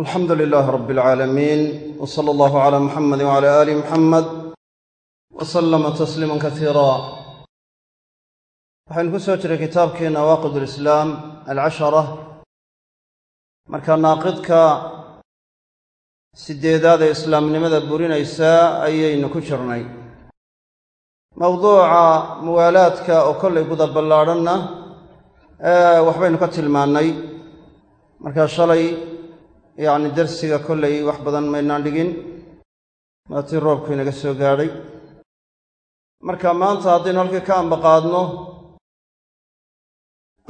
alxamdu lilaah rab alcaalamiin w sala allahu cala muxamedi wcala aali muxamed wa sallama tasliiman kasiira waxaynu ku soo jiray kitaabkii nawaaqid alislaam alcashara marka naaqidka sideedaad ee islaamnimada burinaysaa ayaynu ku jirnay. Mowduuca muwaalaadka oo kollay guda ballaadhanna waxbaynu ka tilmaannay. Markaa shalay yacni darsiga kollay wax badan maynaan dhigin. Maatii roobku inaga soo gaadhay marka maanta haddaynu halkii ka ambaqaadno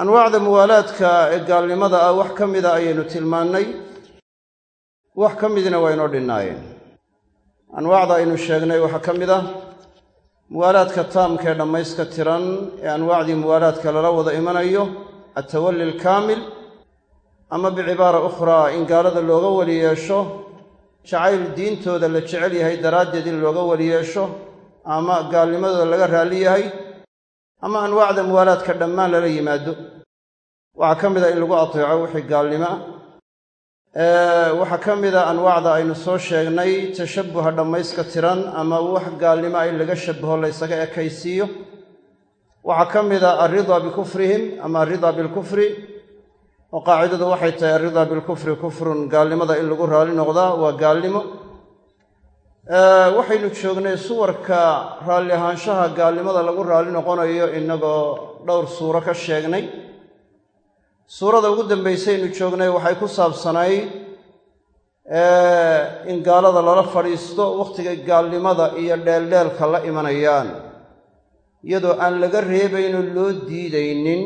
anwaacda muwaalaadka ee gaalnimada ah wax ka mida ayaynu tilmaannay. Wax ka midna waa inoo dhinnaayeen. Anwaacda aynu sheegnay waxaa ka mid ah muwaalaadka taamka ee dhammayska tiran ee anwaacdii muwaalaadka lala wada imanayo altawalli alkaamil ama bicibaara ukhraa in gaalada looga weli yeesho jacayl diintooda la jecel yahay daraaddeed in looga weli yeesho ama gaalnimadooda laga raalli yahay ama anwaacda muwaalaadka dhammaan lala yimaado. Waxaa ka mid a in lagu ateeco wixii gaalnimo ah waxaa ka mid a anwaacda aynu soo sheegnay tashabbuha dhammayska tiran ama wax gaalnimo ah in laga shabaho laysaga ekaysiiyo. Waxaa ka mid a alridaa bikufrihim ama alridaa bilkufri oo qaacidadu waxay tahay alridaa bilkufri kufrun gaalnimada in lagu raalli noqdaa waa gaalnimo. Waxaynu joognay suwarka raalli ahaanshaha gaalnimada lagu raalli noqonayo innagoo dhowr suuro ka sheegnay. Suurada ugu dambaysaynu joognay waxay ku saabsanayd in gaalada lala fadhiisto wakhtiga gaalnimada iyo dheeldheelka la imanayaan iyadoo aan laga reebaynoo loo diidaynin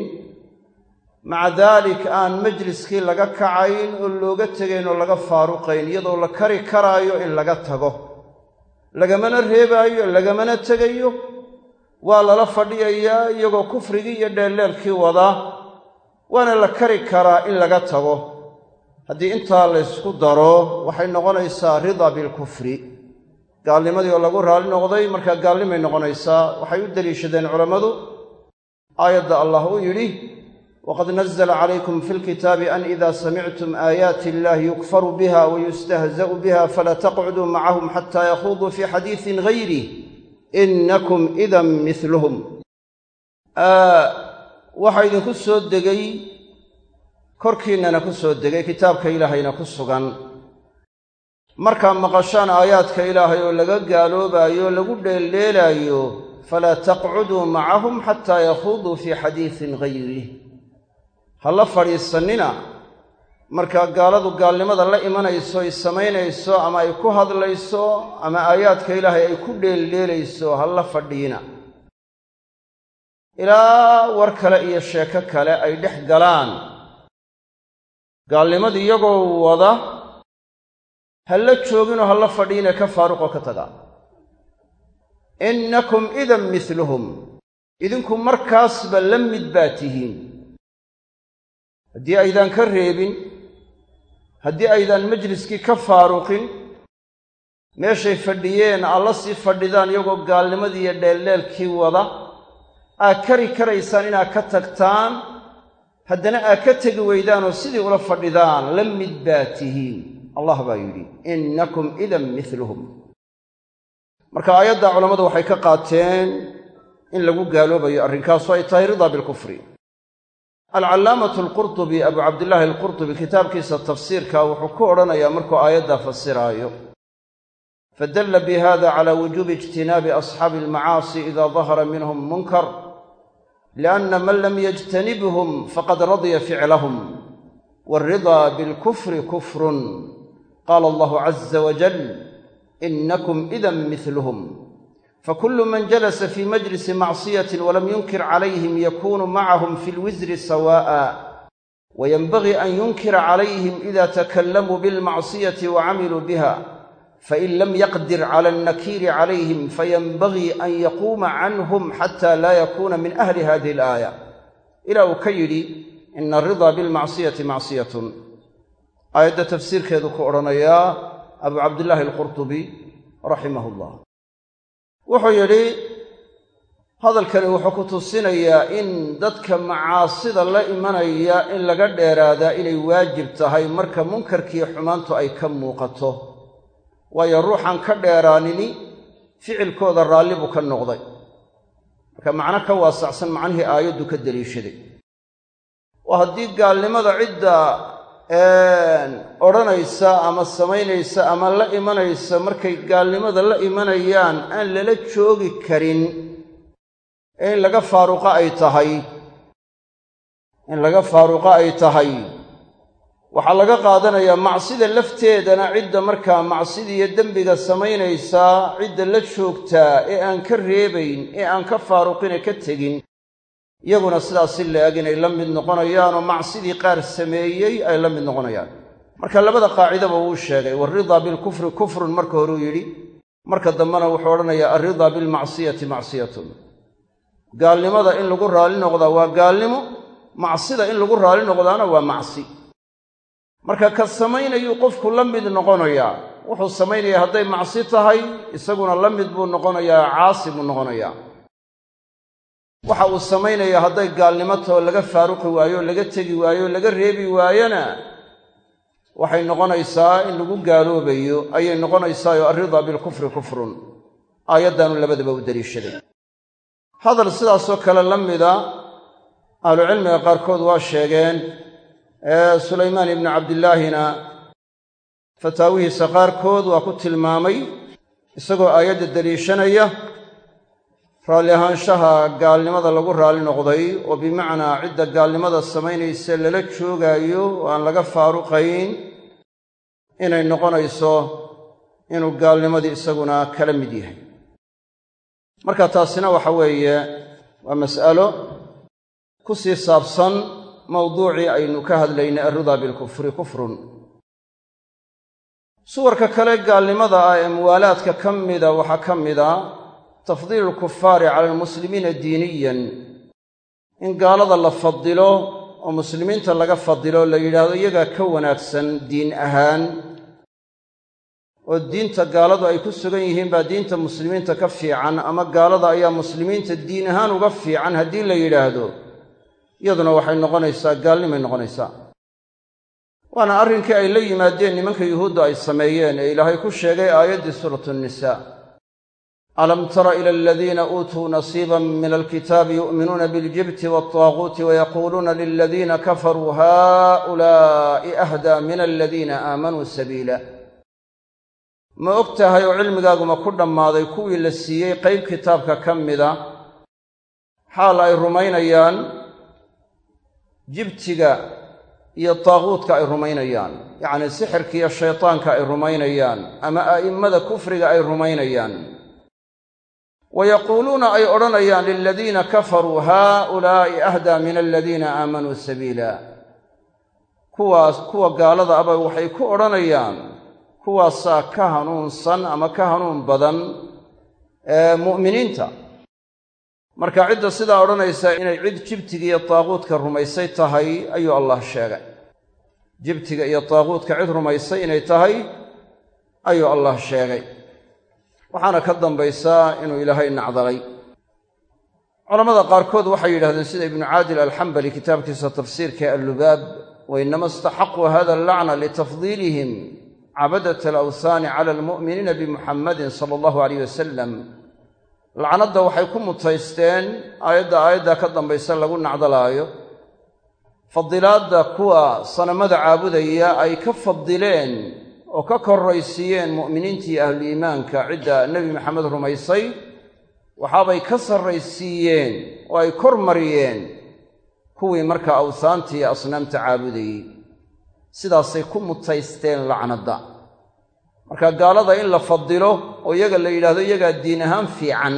maca daalik aan majliskii laga kacayn oo looga tegayn oo laga faaruqayn iyadoo la kari karaayo in laga tago. Lagamana reebaayo lagamana tegayo waa lala fadhiyayaa iyagoo kufrigii iyo dheeldheelkii wadaa waana la kari karaa in laga tago. Haddii intaa laysku daro waxay noqonaysaa ridaa bilkufri gaalnimadii oo lagu raalli noqday markaa gaalnimay noqonaysaa. Waxay u deliishadeen culammadu. Aayadda allah uu yidhi wqad nazla calaykum fi lkitaabi an ida samictum aayaati illahi yukfaru biha wayustahza'u biha fala taqcuduu macahum xata yakhuduu fi xadiisin gayrih inakum idan miluhum waxaa idinku soo degay korkiinnana ku soo degay kitaabka ilaahayna ku sugan. Markaa maqashaan aayaadka ilaahay oo laga gaaloobaayo lagu dheeldheelaayo falaa taqcuduu macahum xataa yakhuduu fii xadiisin gayrih ha la fadhiisannina markaa gaaladu gaalnimada la imanayso ay samaynayso ama ay ku hadlayso ama aayaadka ilaahay ay ku dheeldheelayso ha la fadhiina. Ilaa war kale iyo sheeko kale ay dhex galaan. Gaalnimadii iyagoo wada ha la jooginoo ha la fadhiina ka faaruqoo ka taga. Innakum idan miluhum idinku markaasba la mid baa tihiin haddii aydaan ka reebin haddii aydaan majliskii ka faaruqin meeshay fadhiyeen aad la sii fadhidaan iyagoo gaalnimadii iyo dheeldheelkii wada aad kari karaysaan inaad ka tagtaan haddana aad ka tegi weydaanoo sidii ula fadhidaan la mid baa tihiin. Allah baa yidhi innakum idan miluhum marka aayadda culammadu waxay ka qaateen in lagu gaaloobayo arrinkaasu ay tahay ridaa bilkufri alcallaamatu alqurtubi abu cabdillaahi alqurtubi kitaabkiisa tafsiirka wuxuu ku odhanayaa markuu aayaddaa fasiraayo fadalla bi hada cala wujuubi ijtinaabi asxaabi almacaasi ida dahara minhum munkar lianna man lam yajtanibhum faqad radiya ficlahum waalridaa bilkufri kufrun. Qaala allahu caza wajal inakum idan miluhum fakulu man jalasa fii majlisi macsiyatin walam yunkir calayhim yakunu macahum fi lwisri sawa'a wayenbagii an yunkira calayhim ida takallamuu bilmacsiyati wa camiluu biha fain lam yaqdir cala alnakiiri calayhim fayenbagii an yaquuma canhum xata laa yakuuna min ahli hadihi alaaya ilaa uu ka yidhi ina aridaa bilmacsiyati macsiyatun aayadda tafsiirkeedu ku odhanayaa abu cabdillaahi alqurtubi raximah llah wuxuu yidhi hadalkani wuxuu ku tusinayaa in dadka macaasida la imanaya in laga dheeraadaa inay waajib tahay marka munkarkiiyo xumaantu ay ka muuqato. Waayo ruuxan ka dheeraanini ficilkooda raalli buu ka noqday. Marka macno ka waasacsan macnihii aayaddu ka deliishaday. Oo haddii gaalnimada cidda odhanaysa ama samaynaysa ama la imanaysa markay gaalnimada la imanayaan aan lala joogi karin. Ee in laga faaruqo ay tahay. In laga faaruqo ay tahay. Waxaa laga qaadanayaa macsida lafteedana cidda markaa macsida iyo dembiga samaynaysaa cidda la joogtaa ee aan ka reebayn ee aan ka faaruqine ka tegin iyaguna sidaas si la-eg inay la mid noqonayaanoo macsidii qaar sameeyey ay la mid noqonayaan. Marka labada qaacidaba wuu sheegay waalridaa bilkufri kufrun marka horuu yidhi. Marka dambena wuxuu odhanayaa alridaa bilmacsiyati macsiyatun. Gaalnimada in lagu raalli noqdaa waa gaalnimo macsida in lagu raalli noqdaana waa macsi. Marka ka samaynayuu qofku la mid noqonayaa. Wuxuu samaynayaa hadday macsi tahay isaguna la mid buu noqonayaa caasi buu noqonayaa waxa uu samaynaya hadday gaalnimo laga faaruqi waayo laga tegi waayo laga reebi waayona waxay noqonaysaa in lagu gaaloobayo ayay noqonaysaayo alridaa bilkufri kufrun. Aayaddaanu labadaba u daliishaday hadal sidaasoo kale la mida ahlucilmiga qaarkood waa sheegeen sulaymaan ibnu cabdillaahina fataawihiisa qaarkood waa ku tilmaamay isagoo aayadda daliishanaya raalli ahaanshaha gaalnimada lagu raalli noqday oo bimacnaa cidda gaalnimada samaynaysa lala joogaayo oo aan laga faaruqayn inay noqonayso inuu gaalnimadii isaguna kala mid yahay. Marka taasina waxa weeye waa mas'alo ku sii saabsan mawduucii aynu ka hadlaynay alridaa bilkufri kufrun. Suwarka kale gaalnimada ah ee muwaalaadka ka mida waxaa ka mida tafdiilu alkufaari cala almuslimiina diiniyan. In gaalada la fadilo oo muslimiinta laga fadilo la yidhaahdo iyagaa ka wanaagsan diin ahaan oo diinta gaaladu ay ku sugan yihiin baa diinta muslimiinta ka fiican ama gaalada ayaa muslimiinta diin ahaan uga fiican haddii la yidhaahdo iyaduna waxay noqonaysaa gaalnimay noqonaysaa. Waana arrinkii ay la yimaadeen nimanka yuhuudda ay sameeyeen ee ilaahay ku sheegay aayaddii suuratu nnisaa alam tara ila aladiina uutuu nasiiban min alkitaabi yu'minuuna biاljibti waالطaaguuti wayaquuluuna liladiina kafaruu haa'ulaa'i ahdaa min aladiina aamanuu sabiila ma og tahay oo cilmigaaguma ku dhammaaday kuwii la siiyey qayb kitaabka ka mida xaal ay rumaynayaan jibtiga iyo taaguudka ay rumaynayaan yacnii sixirka iyo shaytaanka ay rumaynayaan ama a'immada kufriga ay rumaynayaan wa yaquuluuna ay odhanayaan liladiina kafaruu haa'ulaa'i ahdaa min aladiina aamanuu sabiila kuwaas kuwa gaalada aba waxay ku odhanayaan kuwaasaa ka hanuunsan ama ka hanuun badan mu'miniinta marka cidda sidaa odhanaysa inay cid jibtiga iyo taaguudka rumaysay tahay ayuu allah sheegay jibtiga iyo taaguudka cid rumaysay inay tahay ayuu allah sheegay waxaana ka dambaysaa inuu ilaahay nacdalay. Culammada qaarkood waxay yidhahdeen sida ibnu caadil alxambali kitaabkiisa tafsiirka allubaab wa inama istaxaquu hada allacna litafdiilihim cabadat alawhaani cala almu'miniina bimuxammadin sala allahu alayh wasalam lacnadda waxay ku mutaysteen aayadda aayaddaa ka dambaysa lagu nacdalaayo. Fadilaadda kuwa sanamada caabudaya ay ka fadileen oo ka korraysiiyeen mu'miniintii ahluliimaanka cidda nebi maxamed rumaysay waxaabay ka sarraysiiyeen oo ay kor mariyeen kuwii markaa awhaantii asnaamta caabudayey. Sidaasay ku mutaysteen lacnadda. Marka gaalada in la fadilo oo iyaga la yidhahdo iyagaa diin ahaan fiican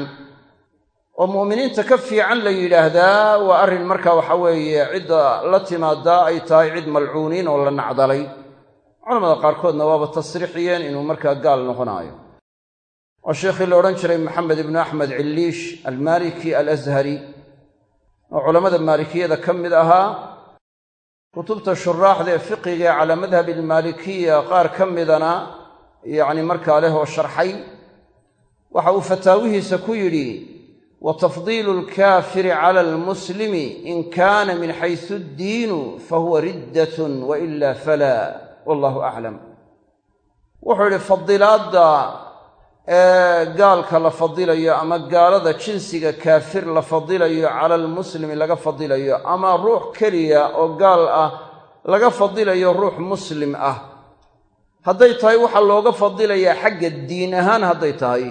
oo mu'miniinta ka fiican la yidhaahdaa waa arrin marka waxa weeye cidda la timaadaa ay tahay cid malcuuniin oo la nacdalay culamada qaarkoodna waaba tasriixiyeen inuu markaa gaal noqonaayo. Oo sheikhii la odhan jiray maxamed ibnu axmed cilliish almaaliki alashari oo culammada maalikiyada ka mid ahaa kutubta shuraaxda ee fiqiga ee calaa madhabi almaalikiya qaar ka midana yacni markaa leh oo sharxay. Waxa uu fataawihiisa ku yidhi wa tafdiilu alkaafiri cala almuslimi in kaana min xaysu addiinu fahuwa riddatun wa ila falaa wallahu aclam wuxuu yidhi fadilaadda ee gaalka la fadilayo ama gaalada jinsiga kaafir la fadilayo cala almuslimi laga fadilayo ama ruux keliya oo gaal ah laga fadilayo ruux muslim ah hadday tahay waxaa looga fadilayaa xagga diin ahaan hadday tahay.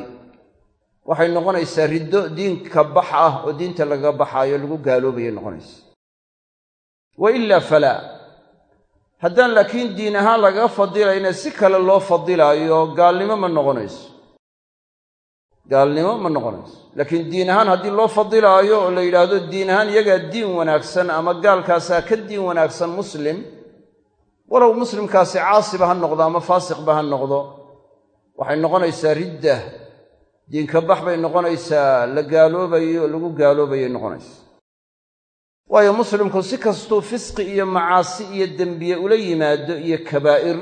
Waxay noqonaysaa riddo diinka bax ah oo diinta lagaga baxaayo lagu gaaloobayay noqonaysa. Wa ilaa falaa haddaan laakiin diin ahaan lagaga fadilayna si kale loo fadilaayo gaalnimo ma noqonayso. Gaalnimo ma noqonayso. Laakiin diin ahaan haddii loo fadilaayo oo la yidhaahdo diin ahaan iyagaa diin wanaagsan ama gaalkaasaa ka diin wanaagsan muslim walow muslimkaasi caasiba ha noqdo ama faasiqba ha noqdo waxay noqonaysaa ridda. Diinka bax bay noqonaysaa la gaaloobayo lagu gaaloobayay noqonaysa waayo muslimku si kastuu fisqi iyo macaasi iyo dembiye ula yimaado iyo kabaa'ir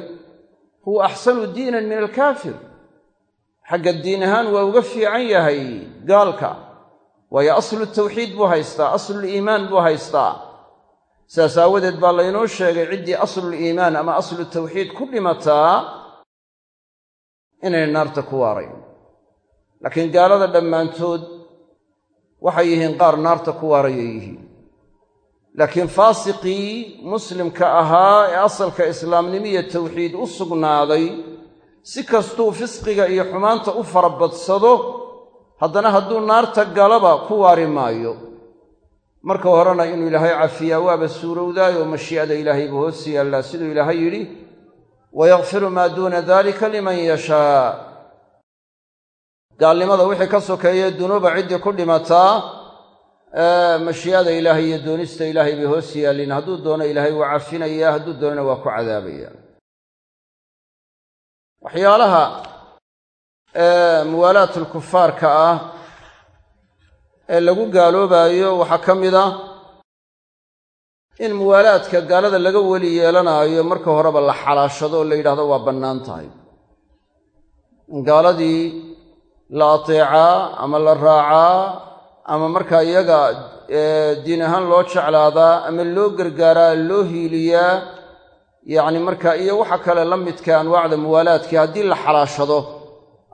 huwa axsanu diinan min alkaafir. Xagga diin ahaan waa uga fiican yahay gaalka. Waayo aslu tawxiid buu haystaa asluliimaan buu haystaa. Sidaas aawadeed baa laynoo sheegay ciddii asluliimaan ama aslu tawxiid ku dhimataa inay naarta ku waarayn. Laakiin gaalada dhammaantood waxay yihiin qaar naarta ku waarayay yihiin laakiin faasiqii muslimka ahaa ee asalka islaamnimo iyo tawxiid u sugnaaday si kastuu fisqiga iyo xumaanta u farabadsado haddana hadduu naarta galaba ku waari maayo. Marka horena inuu ilaahay cafiyaa waaba suurowdaay oo mashii'ada ilaahay buu hoos yaallaa siduu ilaahay yidhi wayakfiru maa duuna dalika liman yashaa. Gaalnimada wixii ka sokeeye dunuuba ciddii ku dhimataa mashii'ada ilaahay iyo doonista ilaahay bay hoos yaallin hadduu doono ilaahay waa cafinayaa hadduu doonana waa ku cadaabaya. Waxyaalaha muwaalaatulkufaarka ah ee lagu gaaloobaayo waxaa ka mid ah in muwaalaadka gaalada laga weli yeelanaayo marka horeba la xalaashado oo la yidhahdo waa bannaan tahay. In gaaladii la ateecaa ama la raacaa ama markaa iyaga diin ahaan loo jeclaadaa ama loo gargaaraa loo hiiliyaa yacni markaa iyo waxa kale la midka anwaacda muwaalaadkii haddii la xalaashado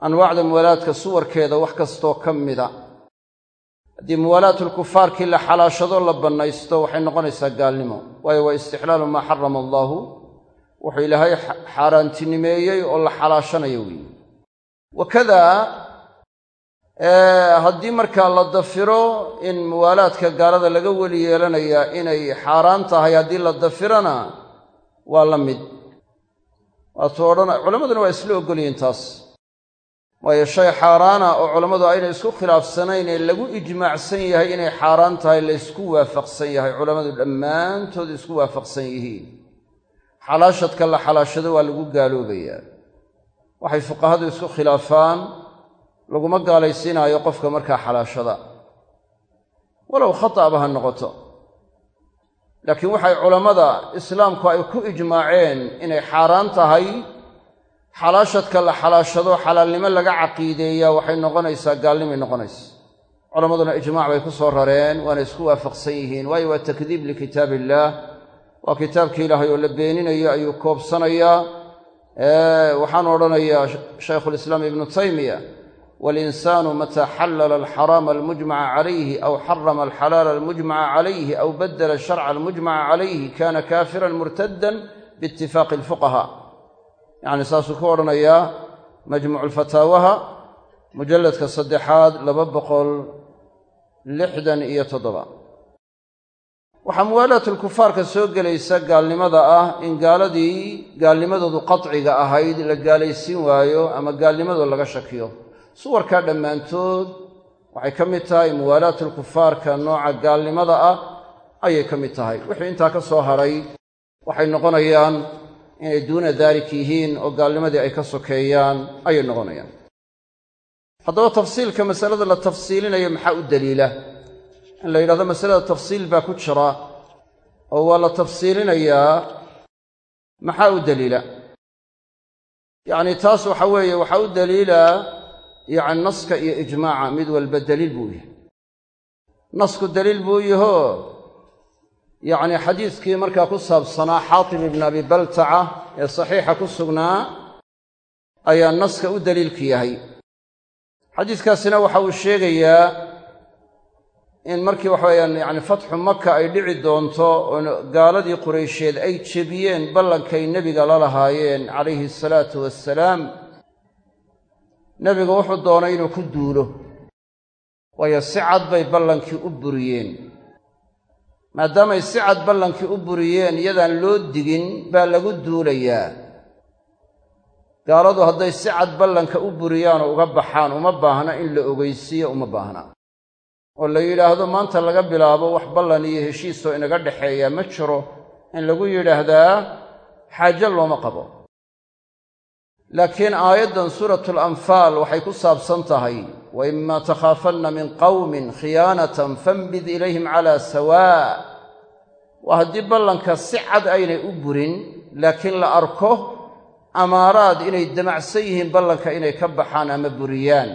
anwaacda muwaalaadka suwarkeeda wax kastoo ka mida. Haddii muwaalaatulkufaarkii la xalaashado la bannaysto waxay noqonaysaa gaalnimo. Waayo waa istixlaalu maa xarama allaahu wuxuu ilaahay xaaraantinimeeyey oo la xalaashanayo weeye wakadaa haddii markaa la dafiro in muwaalaadka gaalada laga weli yeelanayaa inay xaaraan tahay haddii la dafirana waa la mid. Waatuu odhan culammaduna waa isla ogolyihiin taas. Waayo shay xaaraana oo culammadu aynay isku khilaafsanayn ee lagu ijmaacsan yahay inay xaaraan tahay la ysku waafaqsan yahay. Culammadu dhammaantood isku waafaqsan yihiin. Xalaashadka la xalaashado waa lagu gaaloobayaa. Waxay fuqahadu isku khilaafaan laguma gaalaysiinaayo qofka markaa xalaashada. Walow khata'ba ha noqoto. Laakiin waxay culammada islaamku ay ku ijmaaceen inay xaaraan tahay xalaashadka la xalaashado xalaalnimo laga caqiideeyaa waxay noqonaysaa gaalnimay noqonaysa. Culammaduna ijmaac bay ku soo rareen waana isku waafaqsan yihiin. Waayo waa takdiib likitaab illaah waa kitaabkii ilaahay oo la beeninayo ayuu koobsanayaa. Waxaan odhanayaa shaykhulislaam ibnu taymiya walinsaanu mataa xallala alxaraama almujmaca calayhi aw xarama alxalaala almujmaca calayhi aw badala sharca almujmaca calayhi kana kaafiran murtaddan biitifaaqi alfuqahaa yacni saasuu ku odhanayaa majmuucu lfataawaha mujalladka saddexaad laba boqol lixdan iyo toddoba waxaa muwaalaatulkufaarka soo gelaysa gaalnimada ah in gaaladii gaalnimadoodu qadciga ahayd la gaalaysiin waayo ama gaalnimadoo laga shakiyo suwarkaa dhammaantood waxay ka mid tahay muwaalaatulkufaarka nooca gaalnimada ah ayay ka mid tahay. Wixii intaa ka soo hadhay waxay noqonayaan inay duuna daalik yihiin oo gaalnimadii ay ka sokeeyaan ayay noqonayaan. Haddaba tafsiilka masalada la tafsiilinayo maxaa u daliila? In la yidhahdo masalada tafsiil baa ku jira oo waa la tafsiilinayaa maxaa u daliila? Yacni taas waxa weeye waxaa u daliila yacni naska iyo ijmaaca mid walba daliil buu yahay. Nasku daliil buu yaho yacni xadiidkii markaa ku saabsanaa xaatib ibn abi baltaca ee saxiixa ku sugnaa ayaa naska u daliilku yahay. Xadiiskaasina waxa uu sheegayaa in markii waxa weyaan yani fatxu maka ay dhici doonto oo gaaladii quraysheed ay jebiyeen ballankay nebiga la lahaayeen calayhi asalaatu wassalaam nebigu wuxuu doonay inuu ku duulo. Waayo si cad bay ballankii u buriyeen. Maadaamay si cad ballankii u buriyeen iyadaan loo digin baa lagu duulayaa. Gaaladu hadday si cad ballanka u buriyaanoo uga baxaan uma baahna in la ogeysiiyo uma baahna. Oo la yidhaahdo maanta laga bilaabo wax ballan iyo heshiisoo inaga dhexeeya ma jiro. In lagu yidhaahdaa xaajo looma qabo laakiin aayaddan suuratu alanfaal waxay ku saabsan tahay wa imaa takhaafanna min qawmin khiyaanatan fambid ilayhim calaa sawaa. Waa haddii ballanka si cad aynay u burin laakiin la arko amaaraad inay damacsan yihiin ballanka inay ka baxaan ama buriyaan.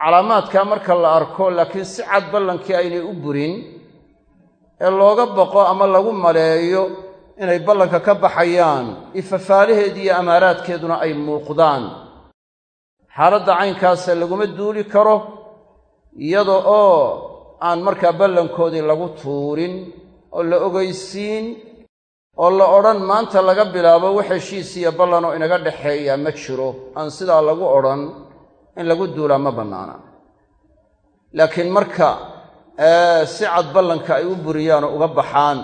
Calaamaadkaa marka la arko laakiin si cad ballankii aynay u burin ee looga baqo ama lagu maleeyo inay ballanka ka baxayaan ifafaalaheedi iyo amaaraadkeeduna ay muuqdaan. Xaaladda caynkaasa laguma duuli karo iyada oo aan markaa ballankoodii lagu tuurin oo la ogaysiin oo la odhan maanta laga bilaabo wax heshiis iyo ballanoo inaga dhexeeya ma jiro. Aan sidaa lagu odhan in lagu duulaa ma bannaana. Laakiin marka si cad ballanka ay u buriyaan oo uga baxaan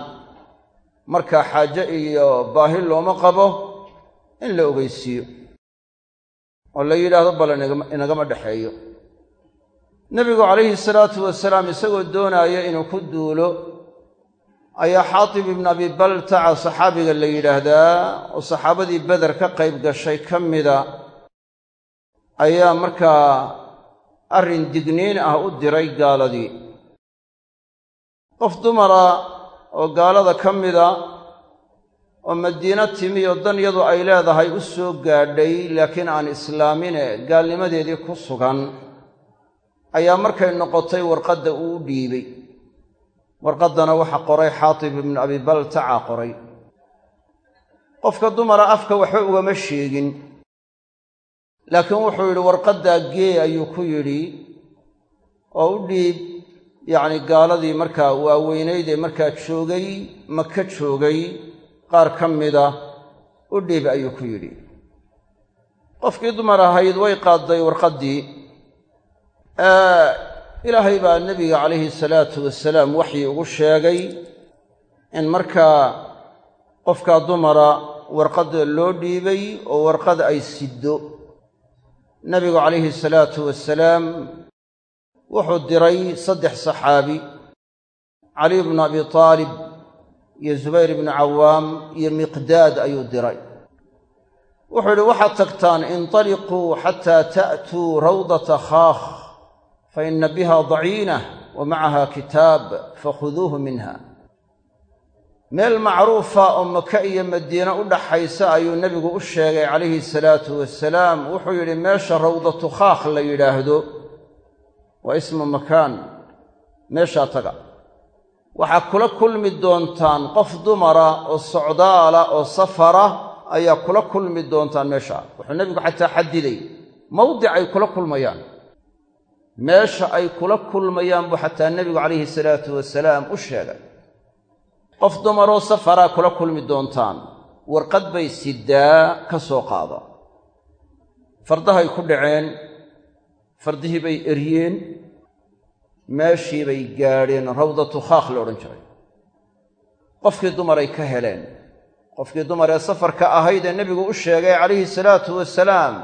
markaa xaaje iyo baahi looma qabo in la ogeysiiyo. Oo la yidhaahdo ballan inagama dhexeeyo nebigu calayhi salaatu wasalaam isagoo doonaya inuu ku duulo ayaa xaatib ibn abi baltaca saxaabiga la yidhaahdaa oo saxaabadii beder ka qayb gashay ka mida ayaa markaa arrin digniin ah u diray gaaladii. Qof dumara oo gaalada ka mida oo madiino timi oo dan yadu ay leedahay u soo gaadhay laakiin aan islaamine gaalnimadeedii ku sugan ayaa markay noqotay warqadda uu dhiibay. Warqaddana waxa qoray xaatib ibnu abi baltaca qoray. Qofka dumara afka waxba ugama sheegin. Laakiin wuxuu yidhi warqaddaa gee? ayuu ku yidhi. Oo u dhiib yacni gaaladii markaa waaweynayd ee markaa joogay maka joogay qaar ka mida u dhiib ayuu ku yidhi. Qofkii dumar ahayd way qaadday warqaddii. Ilaahay baa nebiga calayhi salaatu wasalaam waxyi ugu sheegay in markaa qofkaa dumara warqadda loo dhiibay oo warqad ay siddo. Nebigu calayhi salaatu wasalaam wuxuu diray saddex saxaabi caliy bnu abi taalib iyo zubayr ibnu cawaam iyo miqdaad ayuu diray. Wuxuu yidhi waxaad tagtaan intaliquu xataa ta'tuu rawdata khaakh fa ina biha daciinah wa macaha kitaab fakhuduuhu minha meel macruufa oo maka iyo madiine u dhaxaysa ayuu nebigu u sheegay calayhi salaatu wasalaam wuxuu yidhi meesha rawdatu khaakh la yidhaahdo waa ismu makaan meeshaa taga. Waxaa kula kulmi doontaan qof dumara oo socdaala oo safara ayaa kula kulmi doontaan meeshaa. Wuxuu nebigu xataa xadiday mawdic ay kula kulmayaan. Meesha ay kula kulmayaan buu xataa nebigu calayhi salaatu wasalaam u sheegay. Qof dumaroo safaraa kula kulmi doontaan warqad bay sidaa ka soo qaada. Fardahay ku dhaceen fardihii bay eryeen meeshii bay gaadheen rawdatu khaakh la odhan jiray. Qofkii dumaray ka heleen qofkii dumar ee safarka ahayd ee nebigu u sheegay calayhi salaatu wasalaam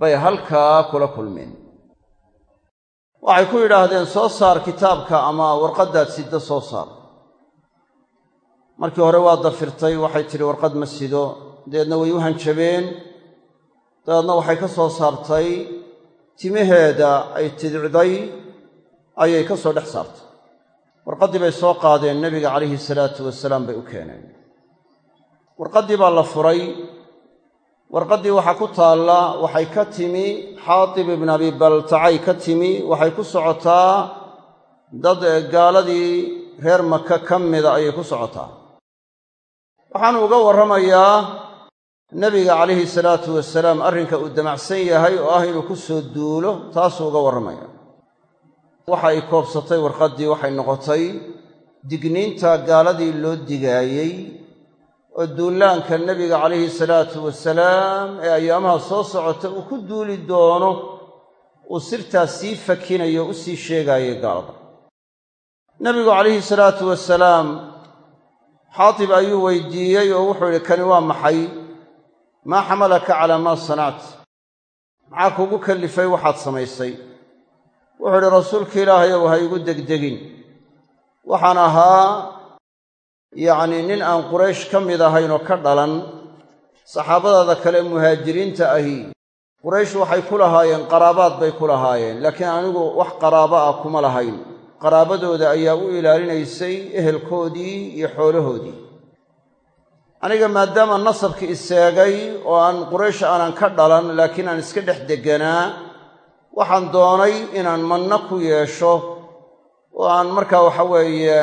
bay halkaa kula kulmeen. Waxay ku yidhaahdeen soo saar kitaabka ama warqaddaad siddo soo saar. Markii hore waa dafirtay waxay tidhi warqad ma sido. Dabeedna way u hanjabeen dabeedna waxay ka soo saartay timaheeda ay tidicday ayay ka soo dhex saartay. Warqaddii bay soo qaadeen nebiga calayhi salaatu wasalaam bay u keeneen. Warqaddii baa la furay. Warqaddii waxaa ku taalla waxay ka timi xaatib ibn abi baltacay ka timi waxay ku socotaa dad gaaladii reer maka ka mida ayay ku socotaa. Waxaanu uga warramayaa nebiga calayhi salaatu wasalaam arrinka uu damacsan yahay oo ah inuu ku soo duulo taasuu uga warramaya. Waxa ay koobsatay warqaddii waxay noqotay digniinta gaaladii loo digaayey oo duulaanka nebiga calayhi salaatu wasalaam ee ayaamaha soo socota uu ku duuli doono uu sirtaas sii fakinayo u sii sheegaayay gaalada. Nebigu calayhi salaatu wasalaam xaatib ayuu weydiiyey oo wuxuu yidhi kani waa maxay maa xamalaka calaa maa sanact maxaa kugu kallifay waxaad samaysay wuxuu idhi rasuulka ilaahayow ha igu degdegin. Waxaan ahaa yacnii nin aan quraysh ka mid ahayn oo ka dhalan saxaabadaada kale muhaajiriinta ahi. Quraysh waxay ku lahaayeen qaraabaad bay ku lahaayeen laakiin anigu wax qaraabo ah kuma lahayn. Qaraabadooda ayaa u ilaalinaysay ehelkoodii iyo xoolahoodii aniga maadaama nasabkii iseegay oo aan quraysh aanan ka dhalan laakiin aan iska dhex degganaa waxaan doonay inaan manno ku yeesho oo aan markaa waxa weeye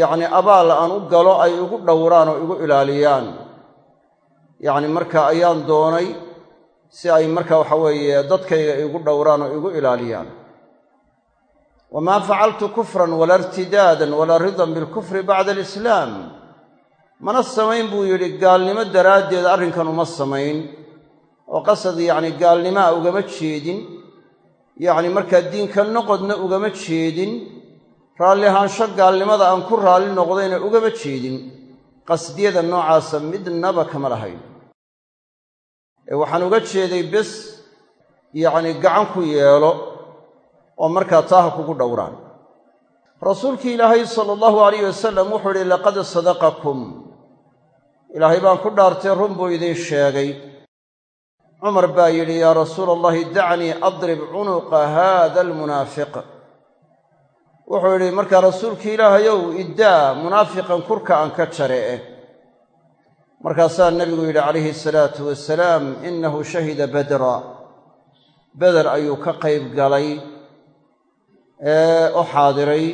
yacni abaal aan u galo ay igu dhowraan oo igu ilaaliyaan. Yacni marka ayaan doonay si ay marka waxa weeye dadkayga igu dhowraan oo igu ilaaliyaan. Wamaa facaltu kufran walaa irtidaadan walaa ridan bilkufri bacda alislaam mana samayn buu yidhi gaalnimo daraaddeed arrinkan uma samayn. Oo qasad yacni gaalnimaa ugama jeedin. Yacni markaa diinka noqodna ugama jeedin. Raalli ahaansho gaalnimada aan ku raalli noqdayna ugama jeedin. Qasdiyada noocaasa midnaba kama lahayn. Ee waxaan uga jeeday bes yacni gacan ku yeelo oo markaa taaha kugu dhowraan. Rasuulkii ilaahay sala allahu alayh wasalam wuxuu idhi laqad sadaqakum ilaahay baan ku dhaartay run buu idiin sheegay. Cumar baa yidhi yaa rasuula allahi dacnii adrib cunuqa haada almunaafiq. Wuxuu yidhi markaa rasuulkii ilaahayow iddaa munaafiqan kurka aan ka jare eh markaasaa nebigu yidhi calayhi asalaatu wasalaam innahu shahida badra. Beder ayuu ka qayb galay oo xaadiray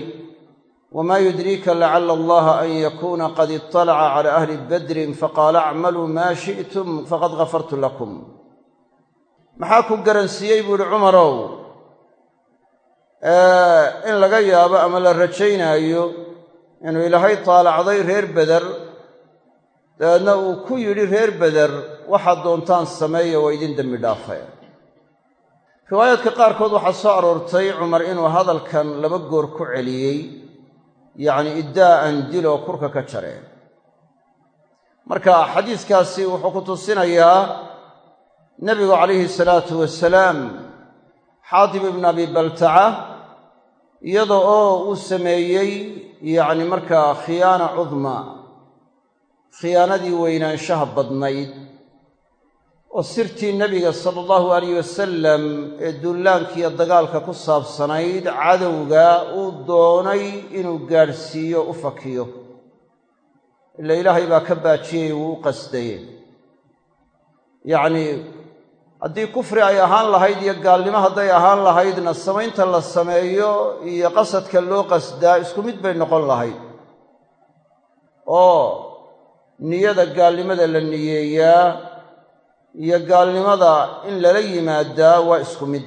wamaa yudriika lacala allaha an yakuuna qad iطalaca cala ahli badrin faqaala acmaluu maa shi'tum faqad ghafartu lakum maxaa ku garansiiyey buu ihi cumarow in laga yaabo ama la rajaynaayo inuu ilaahay taalacday reer beder dabeedna uu ku yidhi reer beder waxaad doontaan sameeya waa idin dembi dhaafe riwaayaadka qaarkood waxaa soo aroortay cumar inuu hadalkan laba goor ku celiyey yacni iddaa'an diloo kurka ka jareen marka xadiiskaasi wuxuu ku tusinayaa nebigu calayhi salaatu wasalaam xaatib ibnu abi baltaca iyada oo uu sameeyey yacni markaa khiyaana cudma khiyaanadii weynaanshaha badnayd oo sirtii nebiga sala allahu alayh wasalam ee dullaankiiyo dagaalka ku saabsanayd cadowga uu doonay inuu gaadhsiiyo u fakiyo. Ila ilaahay baa ka baajiyey wuu u qasdaye yacnii haddii kufri ay ahaan lahayd iyo gaalnimo hadday ahaan lahaydna samaynta la sameeyo iyo qasadka loo qasdaa isku mid bay noqon lahayd. Oo niyada gaalnimada la niyeeyaa iyo gaalnimada in lala yimaadaa waa isku mid.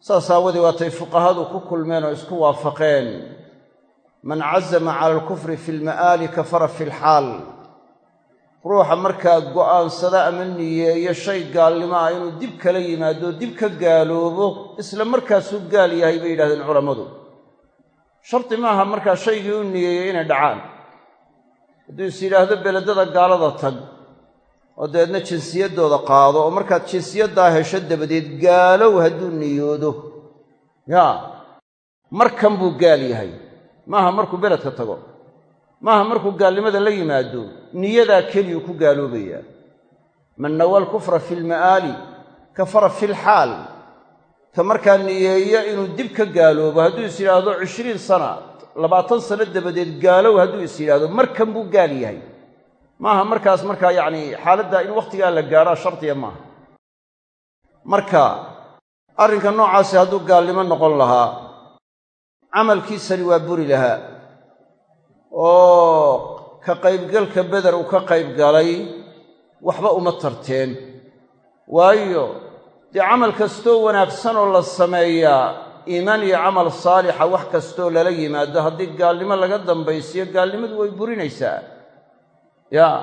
Saas aawadee waatay fuqahadu ku kulmeen oo isku waafaqeen. Man cazama cala alkufri fi lma'aali kafara fi lxaal ruuxa markaa go'aansada ama niyeeyo shay gaalnimo ah inuu dib kala yimaado dib ka gaaloobo isla markaasuu gaal yahay bay yidhahdeen culammadu. Shardi maaha markaa shaygii u niyeeyey inay dhacaan. Hadduu is yidhaahdo beledada gaalada tag oo dabeedna jinsiyaddooda qaado oo markaad jinsiyaddaa hesho dabadeed gaalow hadduu niyoodo. Yaa markan buu gaal yahay. Maaha markuu beledka tago. Maaha markuu gaalnimada la yimaado niyadaa keliyuu ku gaaloobayaa. Man nawa alkufra fi lma'aali kafara fi lxaal ka markaa niyeeya inuu dib ka gaaloobo hadduu is yidhaahdo cishriin sana labaatan sano dabadeed gaalow hadduu is yidhaahdo markan buu gaal yahay maaha markaas markaa yacni xaaladda in wakhtigaa la gaadhaa shardiya maaha. Marka arrinka noocaasi hadduu gaalnimo noqon lahaa camalkiisani waa buri lahaa. Oo ka qaybgalka beder uu ka qayb galay waxba uma tarteen. Waayo dee camal kastoo wanaagsan oo la sameeyaa iimaan iyo camal saalixa wax kastoo lala yimaado haddii gaalnimo laga dambaysiyo gaalnimadu way burinaysaa yaa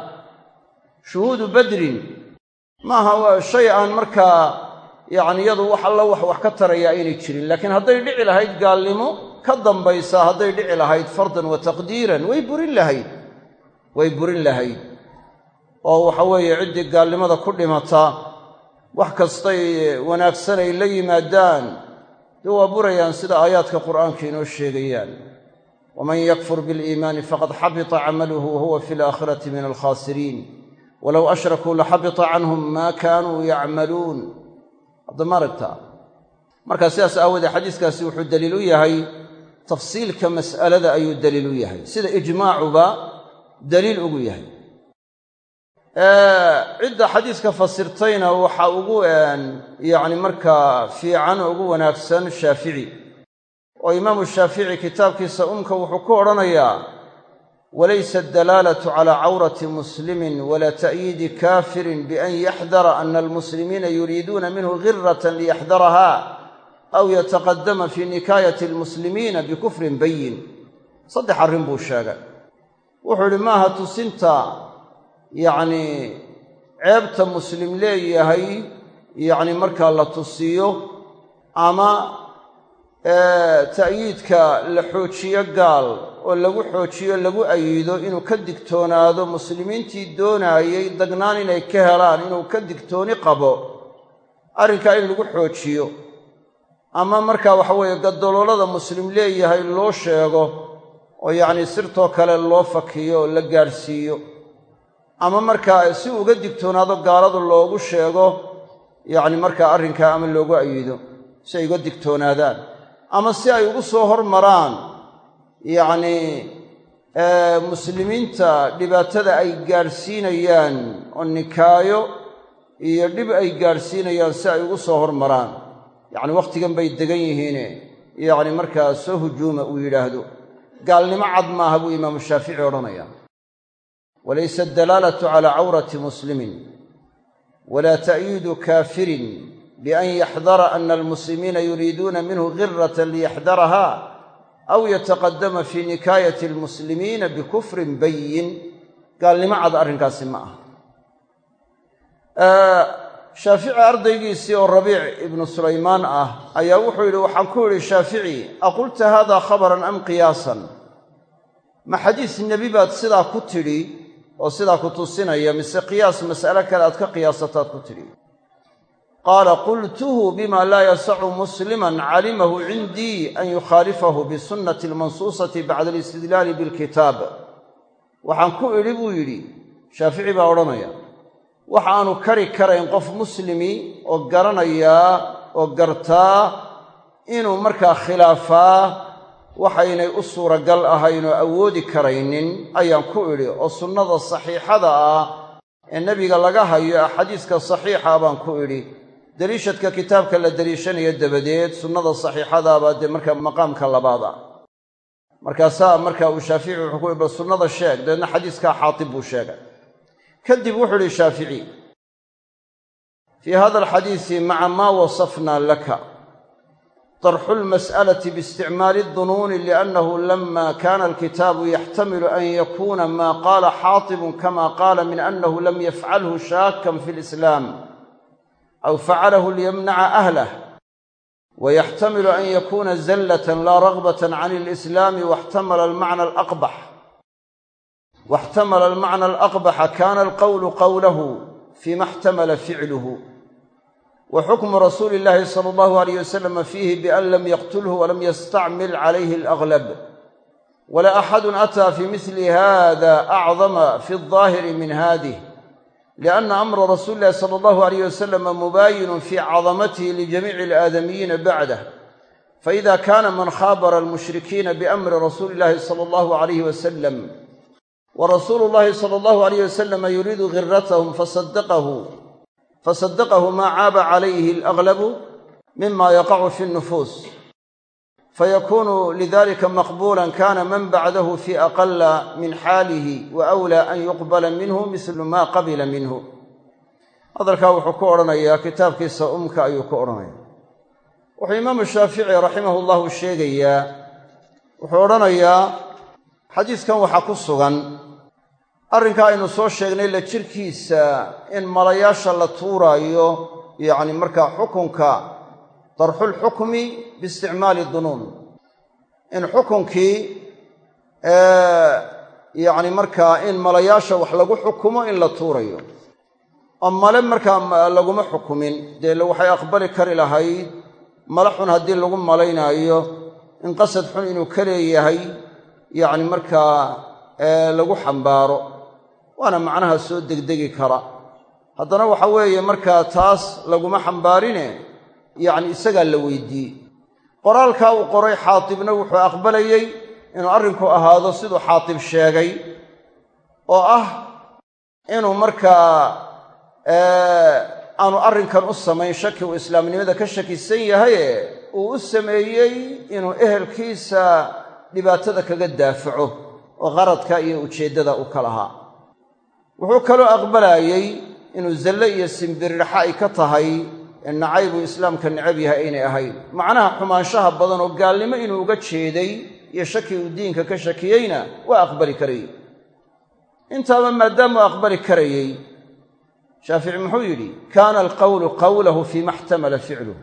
shuhuudu badrin. Maaha waa shay aan markaa yacni iyadu wax alla wax wax ka taraya aynay jirin. Laakiin hadday dhici lahayd gaalnimo ka dambaysaa hadday dhici lahayd fardan wa taqdiiran way burin lahayd. Way burin lahayd. Oo waxa weeye ciddii gaalnimada ku dhimata wax kastay wanaagsan ay la yimaadaan dee waa burayaan sida aayaadka qur'aanka inoo sheegayaan waman yakfur biliimaani faqad xabita camaluhu wahuwa fi alaakhirati min alkhaasiriin walow ashrakuu laxabita canhum maa kaanuu yacmaluun hadda ma aragtaa markaa sidaas aawoodee xadiiskaasi wuxuu daliil u yahay tafsiilka mas'alada ayuu daliil u yahay sida ijmaacuba daliil ugu yahay cidda xadiiska fasirtayna waxa ugu yacni markaa fiican ugu wanaagsan shaafici oo imaamu shaafici kitaabkiisa umka wuxuu ku odhanayaa walaysa adalaalatu calaa cawrati muslimin wala ta'yiidi kaafirin bian yaxdara ana almuslimiina yuriiduuna minhu giratan liyaxdaraha aw yataqadama fii nikaayati almuslimiina bikufrin bayin saddex arrin buu sheegay. Wuxuu idhi maaha tusinta yacnii ceebta muslim leeyahay yacni markaa la tusiyo ama ta'yiidka la xoojiyo gaal oo lagu xoojiyo lagu ayido inuu ka digtoonaado muslimiintii doonaayey dagnaan inay ka helaan inuu ka digtooni qabo arrinkaa in lagu xoojiyo. Ama markaa waxa weeye gadoloolada muslim leeyahay loo sheego oo yacnii sirtoo kale loo fakiyo oo la gaadhsiiyo ama markaa si uga digtoonaado gaaladu loogu sheego yacni markaa arrinkaa ama loogu ayido si ay uga digtoonaadaan ama si ay ugu soo hormaraan yacnii muslimiinta dhibaatada ay gaadhsiinayaan oo nikaayo iyo dhib ay gaadhsiinayaan si ay ugu soo hormaraan. Yacni wakhtigan bay degan yihiine. Yacni markaa soo hujuuma uu yidhaahdo. Gaalnimo cad maaha buu imaamu shaafici odhanaya walaysa adalaalatu calaa cawrati muslimin wala ta'yiidu kaafirin bian yaxdara ana almuslimiina yuriiduuna minhu giratan liyaxdaraha aw yataqadama fii nikaayati almuslimiina bikufrin bayin gaalnimo cad arrinkaasi ma aha shaafici ardaygiisii oo rabiic ibnu sulaymaan ah ayaa wuxuu yidhi waxaan ku yidhi shaafici aqulta haada khabaran am qiyaasan ma xadiis nebi baad sidaa ku tidhi oo sidaa ku tusinaya mise qiyaas mas'ale kale aad ka qiyaasataad ku tidhi qaala qultuhu bima laa yasacu musliman calimahu cindii an yukhaalifahu bisunnati almansuusati bacda alistidlaali bilkitaab waxaan ku idhi buu yidhi shaafici baa odhanaya waxa aanu kari karayn qof muslimi oo garanayaa oo gartaa inuu markaa khilaafaa waxaynay u suuragal ahayn oo awoodi karaynin. Ayaan ku idhi oo sunnada saxiixada ah ee nebiga laga hayo axaadiiska saxiixa baan ku idhi deliishadka kitaabka la deliishanayo dabadeed sunnada saxiixada baa dee markaa maqaamka labaad ah markaasaa markaa uu shaafici wuxuu ku ihi bal sunnada sheeg dabeedna xadiiskaa xaatib buu sheegay kadib wuxuu ihi shaafici fii hada alxadiisi maca maa wasafnaa laka طرح المسألة باستعمال الظنون لأنه لما كان الكتاب يحتمل أن يكون ما قال حاطب كما قال من أنه لم يفعله شاكا في aw facalahu liyamnaca ahlah wayaxtamilu an yakuuna zallatan laa ragbatan can alislaami waxtamala almacna alaqbax waxtamala almacna alaqbaxa kaana alqowlu qowlahu fiima xtamala ficluhu wa xukmu rasuuli illaahi sala allahu alayh wasalama fiihi bian lam yaqtulhu walam yastacmil calayhi alaglab wala axadun ataa fi misli hada acdama fi aldaahiri min haadih lianna amra rasuuli illahi sala allahu alayh wasalam mubaayinun fi cadamatihi lijamiici alaadamiyiina bacdah faida kana man khaabara almushrikiina biamri rasuuli illahi sala allahu alayh wasalam wa rasuulu llahi sala allahu alayh wasalama yuriidu giratahum fasadaqahu maa caaba calayhi alaglabu mima yaqacu fi nnufuus fayakunu lidalika maqbuula kana man bacdahu fi aqala min xaalihi wa awlaa an yuqbala minhu mislu ma qabila minhu hadalkaa wuxuu ku odhanayaa kitaabkiisa umka ayuu ku odhanaya wuxuu imaamu shaafici raximah llahu sheegayaa wuxuu odhanayaa xadiiskan waxaa ku sugan arrinkaa aynu soo sheegnay la jirkiisa in malayaasha la tuuraayo yacni markaa xukunka darxulxukmi biisticmaali dunuun. In xukunkii yacni markaa in malayaasha wax lagu xukumo in la tuurayo. Oo male markaa laguma xukumin. Dee waxay aqbali kari lahayd male xun haddii lagu malaynaayo in qasad xun inuu ka leeyahay yacni markaa lagu xambaaro. Waana macnaha soo degdegi kara. Haddana waxa weeye markaa taas laguma xambaarine yacni isagaa la weydiiyey. Qoraalkaa uu qoray xaatibna wuxuu aqbalayey inuu arrinku ahaado siduu xaatib sheegay oo ah inuu markaa aanu arrinkan u samayn shaki uu islaamnimada ka shakisan yahaye uu u sameeyey inuu ehelkiisa dhibaatada kaga daafaco oo qaradka iyo ujeeddada u ka lahaa wuxuu kaloo aqbalayey inuu zalle iyo simbirirxa ay ka tahay ee nacaybuu islaamka necab yahay aynay ahayn macnaha xumaanshaha badan oo gaalnimo inuu uga jeeday iyo shaki uu diinka ka shakiyeyna waa aqbali karayey. Intaaba maadaamuu aqbali karayey shaafici muxuu yidhi kaana alqawlu qawlahu fiima xtamala ficluh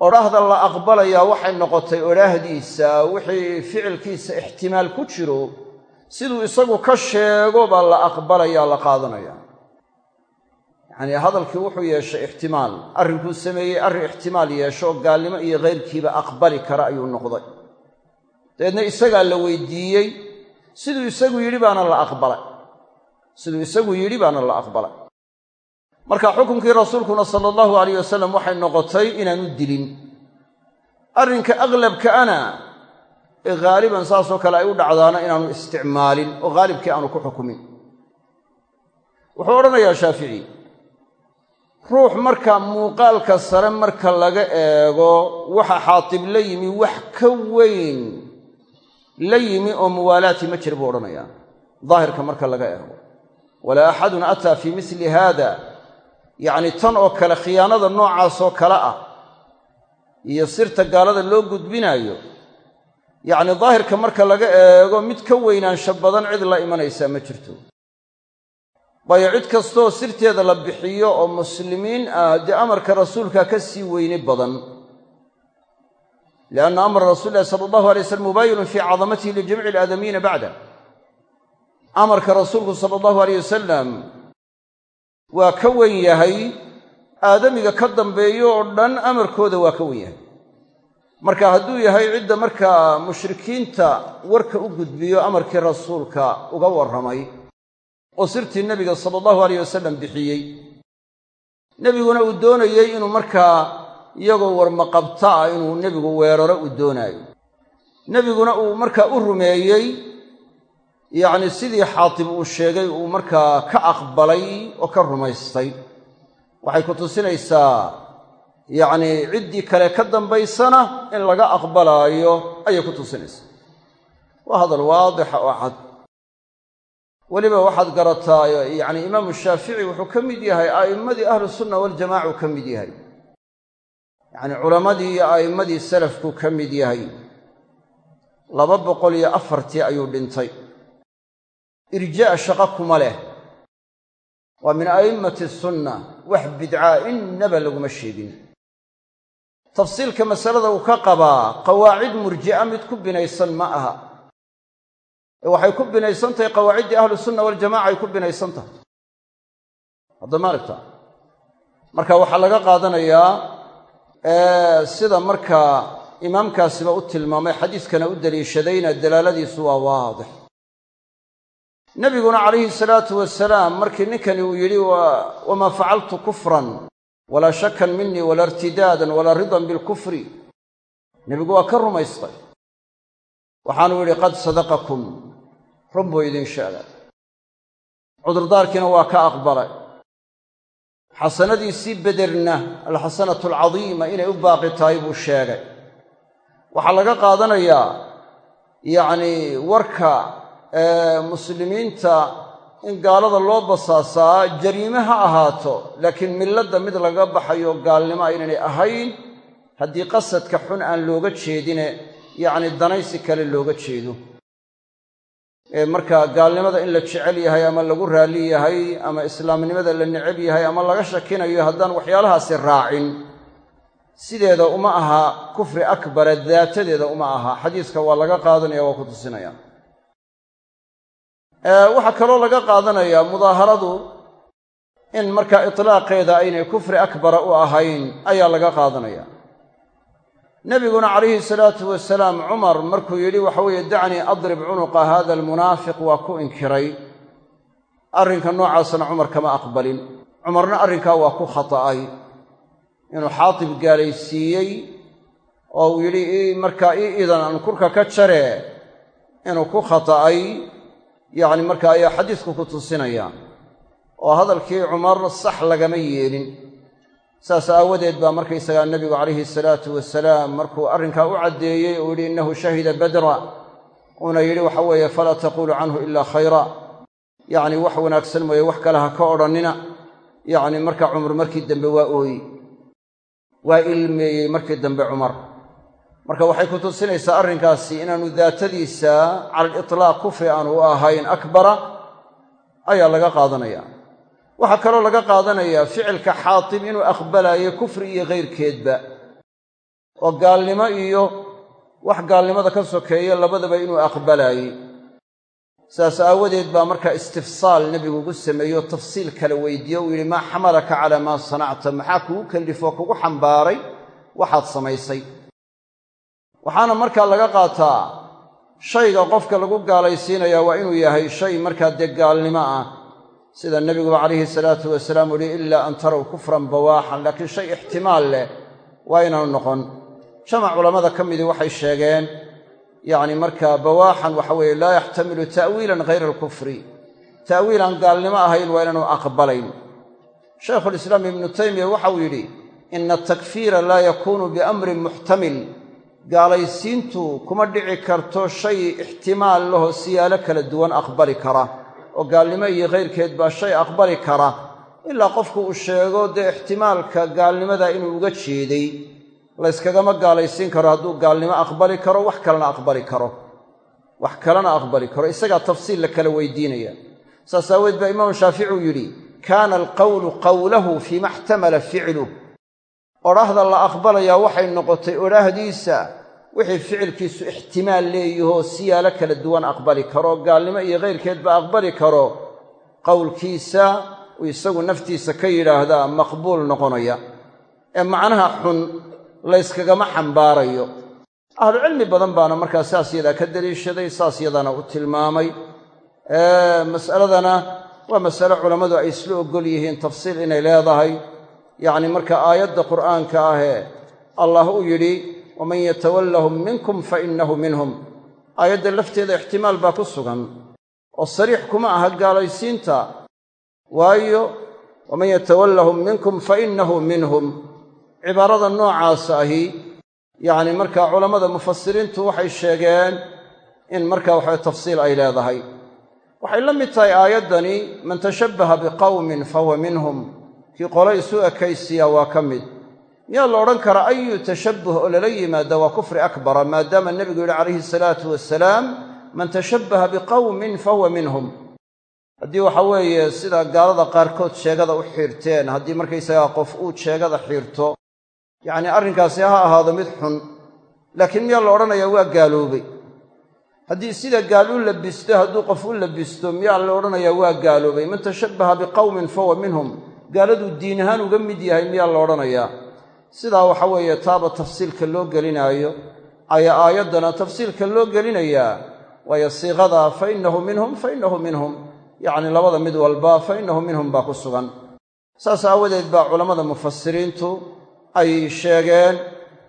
odhaahda la aqbalayaa waxay noqotay odhaahdiisa wixii ficilkiisa ixtimaal ku jiro siduu isagu ka sheego baa la aqbalayaa la qaadanaya yacnii hadalkii wuxuu yeeshay ixtimaal. Arrinkuu sameeyey arrin ixtimaal yeesho gaalnimo iyo keyrkiiba aqbali kara ayuu noqday. Dabeedna isagaa la weydiiyey siduu isagu yidhi baana la aqbalay. Siduu isagu yidhi baana la aqbalay. Marka xukunkii rasuulkuna sala allahu alayh wasalam waxay noqotay inaanu dilin. Arrinka aqlabkaana ee haaliban saasoo kale ay u dhacdaana inaanu isticmaalin oo haalibkii aanu ku xukumin. Wuxuu odhanayaa shaafici ruux marka muuqaalka sare marka laga eego waxa xaatib la yimi wax ka weyn la yimi oo muwaalaati ma jir buu odhanayaa. Daahirka marka laga eego. Walaa axadun ataa fii misli haada. Yacni tan oo kale khiyaanada noocaasoo kale ah iyo sirta gaalada loo gudbinaayo yacni daahirka marka laga eego mid ka weynaansha badan cid la imanaysaa ma jirto waayo cid kastooo sirteeda la bixiyo oo muslimiin ah dee amarka rasuulka ka sii weyne badan lianna amra rasuuli lahi sala allahu alay slam mubaayinun fii cadamatihi lijamiici alaadamiyiina bacda amarka rasuulku sala allahu aleyh wasalam waa ka wen yahay. aadamiga ka dambeeyo oo dhan amarkooda waa ka wen yahay. marka hadduu yahay cidda markaa mushrikiinta warka u gudbiyo amarkii rasuulka uga warramay oo sirtii nebiga sala allahu aleyh wasalam bixiyey. Nebiguna uu doonayey inuu markaa iyagoo warmaqabta ah inuu nebigu weeraro uu doonaayo. Nebiguna uu markaa u rumeeyey yacni sidii xaatib uu sheegay uu markaa ka aqbalay oo ka rumaystay. Waxay ku tusinaysaa yacnii ciddii kale ka dambaysana in laga aqbalaayo ayay ku tusinaysaa. Waa hadal waadixa oo cad weliba waxaad garataa yacni imaamu shaafici wuxuu ka mid yahay a'immadii ahlusunna waljamaca uu ka mid yahay. Yacni culammadii iyo a'immadii salafkuu ka mid yahay. Laba boqol iyo afartii ayuu dhintay. Irjaa shaqo kuma leh. Waa min a'immati sunna wax bidcaa innaba laguma sheegin. Tafsiilka masalada uu ka qabaa qawaacid murji'a mid ku binaysan ma aha waxay ku binaysan tahay qawaaciddii ahlusunna waljamaca ay ku binaysan tahay. Haddama aragta marka waxaa laga qaadanayaa sida markaa imaamkaasiba u tilmaamay xadiiskana u daliishadayna dalaaladiisu waa waadix. Nebiguna calayhi salaatu wasalaam markii ninkani uu yidhi wamaa facaltu kufran walaa shakan minii walaa irtidaadan walaa ridan bilkufri nebigu waa ka rumaystay. Waxaanuu yidhi qad sadaqakum run buu idin sheegay cudurdaarkiina waa ka aqbalay. Xasanadiisii bederna alxasanatu alcadiima inay u baaqi tahay buu sheegay. Waxaa laga qaadanayaa yacni warka muslimiinta in gaalada loo basaasaa jariime ha ahaato laakiin milladda mid laga baxayo gaalnimo aynanay ahayn haddii qasadka xun aan looga jeedine yacni danaysi kale looga jeedo ee marka gaalnimada in la jecel yahay ama lagu raalli yahay ama islaamnimada la necab yahay ama laga shakinayo haddaan waxyaalahaasi raacin sideeda uma aha kufri akbara daatadeeda uma aha. Xadiiska waa laga qaadanaya waa ku tusinaya. Waxaa kaloo laga qaadanayaa mudaaharadu in markaa itlaaqeeda aynay kufri akbara u ahayn ayaa laga qaadanaya nebiguna calayhi salaatu wasalaam cumar markuu yidhi waxa weeye dacnii adrib cunuqa hada almunaafiq waa ku inkiray. Arrinka noocaasna cumar kama aqbalin. Cumarna arrinkaa waa ku khata'ay. Inuu xaatib gaalaysiiyey oo uu yidhi markaa ii idan aan kurka ka jaree inuu ku khata'ay. Yacni marka ayaa xadiisku ku tusinaya oo hadalkii cumar sax lagama yeelin saas aawadeed baa markaysagaa nebigu calayhi salaatu wasalaam markuu arrinkaa u caddeeyey uu yidhi innahu shahida badra. Uuna yidhi waxa weeye falaa taquulu canhu ilaa khayra. Yacni wax wanaagsan mooye wax kale ha ka odhannina. Yacni marka cumar markii dambe waa ooyi waa ilmeeyey markii dambe cumar. Marka waxay ku tusinaysaa arrinkaasi inaanu daatadiisa cala alitlaaq kufri aanu u ahayn akbara ayaa laga qaadanaya waxaa kaloo laga qaadanayaa ficilka xaatib inuu aqbalaayo kufri iyo kayrkeedba oo gaalnimo iyo wax gaalnimada ka sokeeya labadaba inuu aqbalaayey saas aawadeed baa markaa istifsaal nebigu ugu sameeyo tafsiil kala weydiiyo uu yidhi maa xamalaka calaa maa sanacta maxaa kugu kallifoo kugu xambaaray? Waxaad samaysay. Waxaana markaa laga qaataa shayga qofka lagu gaalaysiinayaa waa inuu yahay shay markaa dee gaalnimo ah sida nebiguba calayhi salaatu wasalaam uhi ilaa an taraw kufran bawaaxan laakiin shay ixtimaal leh waa inaanu noqon. Jamac culammada ka midii waxay sheegeen yacni markaa bawaaxan waxa weeye laa yaxtamilu ta'wiilan hayra alkufri. Ta'wiil aan gaalnimo ahayn waa inaanu aqbalayn. Shaykhulislaam ibnu taymiya waxauu yidhi ina atakfiira laa yakuunu biamrin muxtamil. Gaalaysiintu kuma dhici karto shay ixtimaal lahoo siyaalo kala duwan aqbali kara oo gaalnimo iyo kayrkeed baa shay aqbali kara ilaa qofku uu sheego dee ixtimaalka gaalnimada inuu uga jeeday. Layskagama gaalaysiin karo hadduu gaalnimo aqbali karo wax kalena aqbali karo. Wax kalena aqbali karo. Isagaa tafsiil la kala weydiinaya. Saas aaweed baa imaamu shaafici uu yidhi kaana alqawlu qawlahu fiima ixtamala ficluh odhaahda la aqbalayaa waxay noqotay odhaahdiisa wixii ficilkiisu ixtimaal leeyahoo siyaalo kala duwan aqbali karo gaalnimo iyo kayrkeedba aqbali karo. Qowlkiisa uu isagu naftiisa ka yidhaahdaa maqbuul noqonaya. Ee macnaha xun layskagama xambaarayo. Ahlucilmi badan baana markaa saas yadaa ka daliishaday saas yadana u tilmaamay. Mas'aladana waa masale culammadu ay isla oggol yihiin tafsiil inay leedahay. Yacni marka aayadda qur'aanka ahee allah u yidhi waman yatawallahum minkum fa innahu minhum aayadda lafteeda ixtimaal baa ku sugan oo sariix kuma aha gaalaysiinta waayo waman yatawallahum minkum fa innahu minhum cibaarada noocaas ahi yacni markaa culammada mufasiriintu waxay sheegeen in markaa waxawe tafsiil ay leedahay waxay la mid tahay aayaddani man tashabbaha biqawmin fahuwa minhum kii qole isu waa ka mid miyaa la odhan karaa ayu tashabbuh oo lala yimaada waa kufri akbara maadaama nebigu yidhi calayhi salaatu wasalaam man tashabbaha biqawmin fahuwa minhum. Haddii waxa weeye sida gaalada qaarkood sheegada u xiirteen haddii markaysagaa qof uu sheegada xiirto yacnii arrinkaasi ha ahaado mid xun. Laakiin miyaa la odhanayaa waa gaaloobay. Haddii sida gaal u labisto hadduu qof u labisto miyaa la odhanayaa waa gaaloobay. Man tashabbaha biqawmin fahuwa minhum. Gaaladuu diin ahaan uga mid yahay miyaa la odhanayaa sidaa waxa weeye taaba tafsiilka loo gelinaayo ayaa aayaddana tafsiilka loo gelinayaa. Waayo siiqadaa fa innahu minhum fa innahu minhum. Yacni labada mid walba fa innahu minhum baa ku sugan. Saas aawadeed baa culammada mufasiriintu ay sheegeen.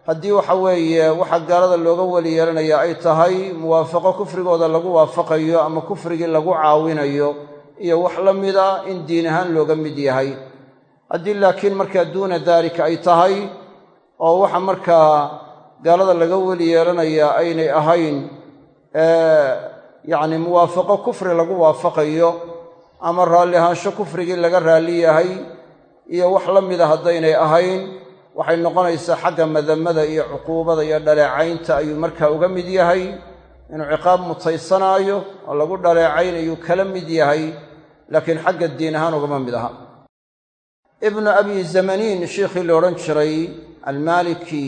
Haddii waxa weeye waxa gaalada looga weli yeelanaya ay tahay muwaafaqo kufrigooda lagu waafaqayo ama kufrigii lagu caawinayo iyo wax la mida in diin ahaan looga mid yahay haddii laakiin markaa duuna daalika ay tahay oo waxa markaa gaalada laga weli yeelanayaa aynay ahayn yacni muwaafaqo kufri lagu waafaqayo ama raalli ahaansho kufrigii laga raalli yahay iyo wax la mida haddaynay ahayn waxay noqonaysaa xagga madamada iyo cuquubada iyo dhaleecaynta ayuu markaa uga mid yahay. Inuu ciqaab mutaysanaayo oo lagu dhaleecaynayuu kala mid yahay laakiin xagga diin ahaan ugama mid aha ibnu abi zamaniin sheikhii la odhan jiray almaaliki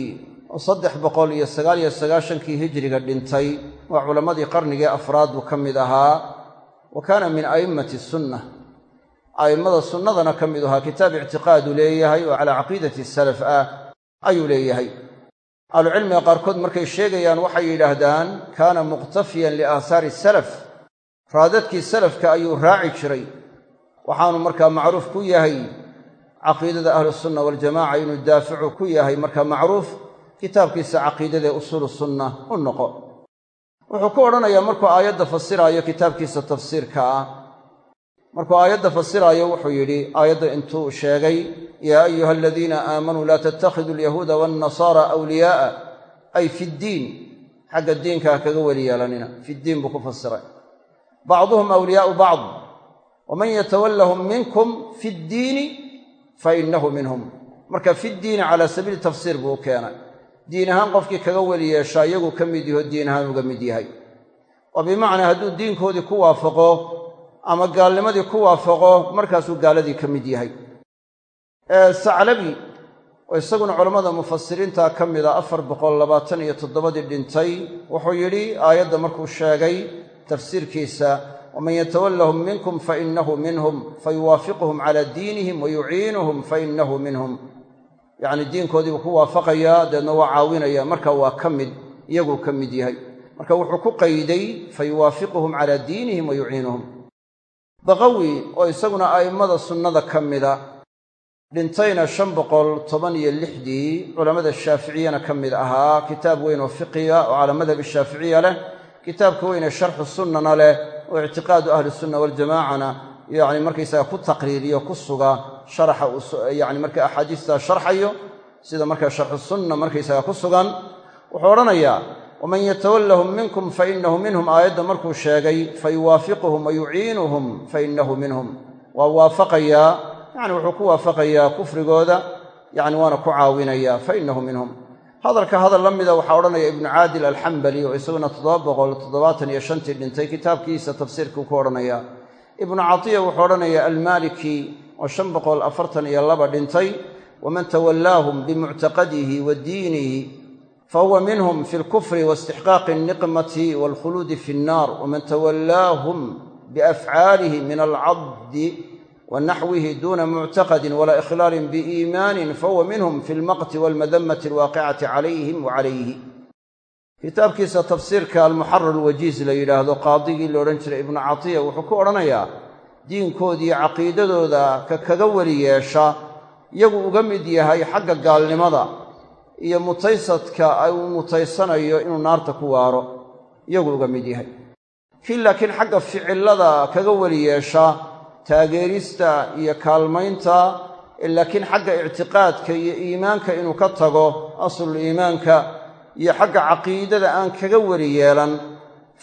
oo saddex boqol iyo sagaal iyo sagaashankii hijriga dhintay waa culammadii qarnigii afraad buu ka mid ahaa. Wa kaana min a'immati sunna a'immada sunnadana ka mid ahaa kitaab ictiqaadu leeyahay oo calaa caqiidati salaf ah ayuu leeyahay. Ahlucilmiga qaarkood markay sheegayaan waxay yidhaahdaan kaana muqtafiyan liaahaari salaf. Raadadkii salafka ayuu raaci jiray. Waxaanu markaa macruuf ku yahay caqiidada ahlusunna waljamaca inuu daaficu ku yahay markaa macruuf kitaabkiisa caqiidadae usuulu sunna u noqo. Wuxuu ku odhanayaa markuu aayadda fasiraayo kitaabkiisa tafsiirka ah. Markuu aayadda fasiraayo wuxuu yidhi aayadda intuu sheegay yaa ayuha aladiina aamanuu laa tattakhiduu alyahuuda waannasaara awliyaa'a ay fiddiin xagga diinka ha kaga weli yeelanina fiddiin buu ku fasiray. Bacduhum awliyaau bacd waman yatawallahum minkum fi ddiini fa innahu minhum. Marka fiddiini calaa sabiili tafsiir buu u keenay. Diin ahaan qofkii kaga weli yeeshaa iyaguu ka mid yaho diin ahaan uga mid yahay. Oo bimacnaa hadduu diinkoodii ku waafaqo ama gaalnimadii ku waafaqo markaasuu gaaladii ka mid yahay. Saclabi oo isaguna culammada mufasiriinta ka mida afar boqol labaatan iyo toddobadii dhintay wuxuu yidhi aayadda markuu sheegay tafsiirkiisa waman yatawallahum minkum fainahu minhum fayuwaafiquhum calaa diinihim wayuciinuhum fainahu minhum yacni diinkoodiibuu ku waafaqayaa deedna waa caawinaya marka waa ka mid iyaguu ka mid yahay marka wuxuu ku qayday fayuwaafiquhum calaa diinihim wa yuciinuhum baqawi oo isaguna a'immada sunnada ka mida dhintayna shan boqol toban iyo lixdii culammada shaaficiyana ka mid ahaa kitaab weyn oo fiqiga oo calaa madhabi shaaficiya leh kitaabka weyne sharxu sunnana leh oo ictiqaadu ahli sunna waljamaacana yacni markaysaga ku taqriiriyo ku suga sharaxa yani marka axaadiistaa sharxayo sida markaa sharxu sunna markaysaga ku sugan wuxuu odhanayaa waman yatawallahum minkum fainahu minhum aayadda markuu sheegay fayuwaafiquhum wa yuciinuhum fainahu minhum waa waafaqayaa yani wuxuu ku waafaqayaa kufrigooda yani waana ku caawinayaa fainahu minhum hadalka hadal la mida waxaa odhanaya ibnu caadil alxambali oo isaguna toddoba boqol toddobaatan iyo shantii dhintay. Kitaabkiisa tafsiirkuu ku odhanaya. Ibnu catiya wuxuu odhanaya almaliki oo shan boqol afartan iyo laba dhintay waman tawallaahum bimuctaqadihi wa diinihi fahuwa minhum fi lkufri waistixqaaqi alniqmati waalkhuluudi fi nnaar waman tawallaahum biafcaalihi min alcabdi wa naxwihi duuna muctaqadin walaa ikhlaalin biiimaanin fahuwa minhum fi lmaqti walmadamati alwaaqicati calayhim wa calayhi kitaabkiisa tafsiirka almuxarar alwajiiz la yidhaahdo qaadigii la odhan jiray ibnu catiya wuxuu ku odhanayaa diinkoodiiyo caqiidadooda ka kaga weli yeesha iyagu uga mid yahay xagga gaalnimada iyo mutaysadka ay uu mutaysanayo inuu naarta ku waaro iyagu uga mid yahay kii laakiin xagga ficillada kaga weli yeesha taageerista iyo kaalmaynta laakiin xagga ictiqaadka iyo iimaanka inuu ka tago aslul iimaanka iyo xagga caqiidada aan kaga weli yeelan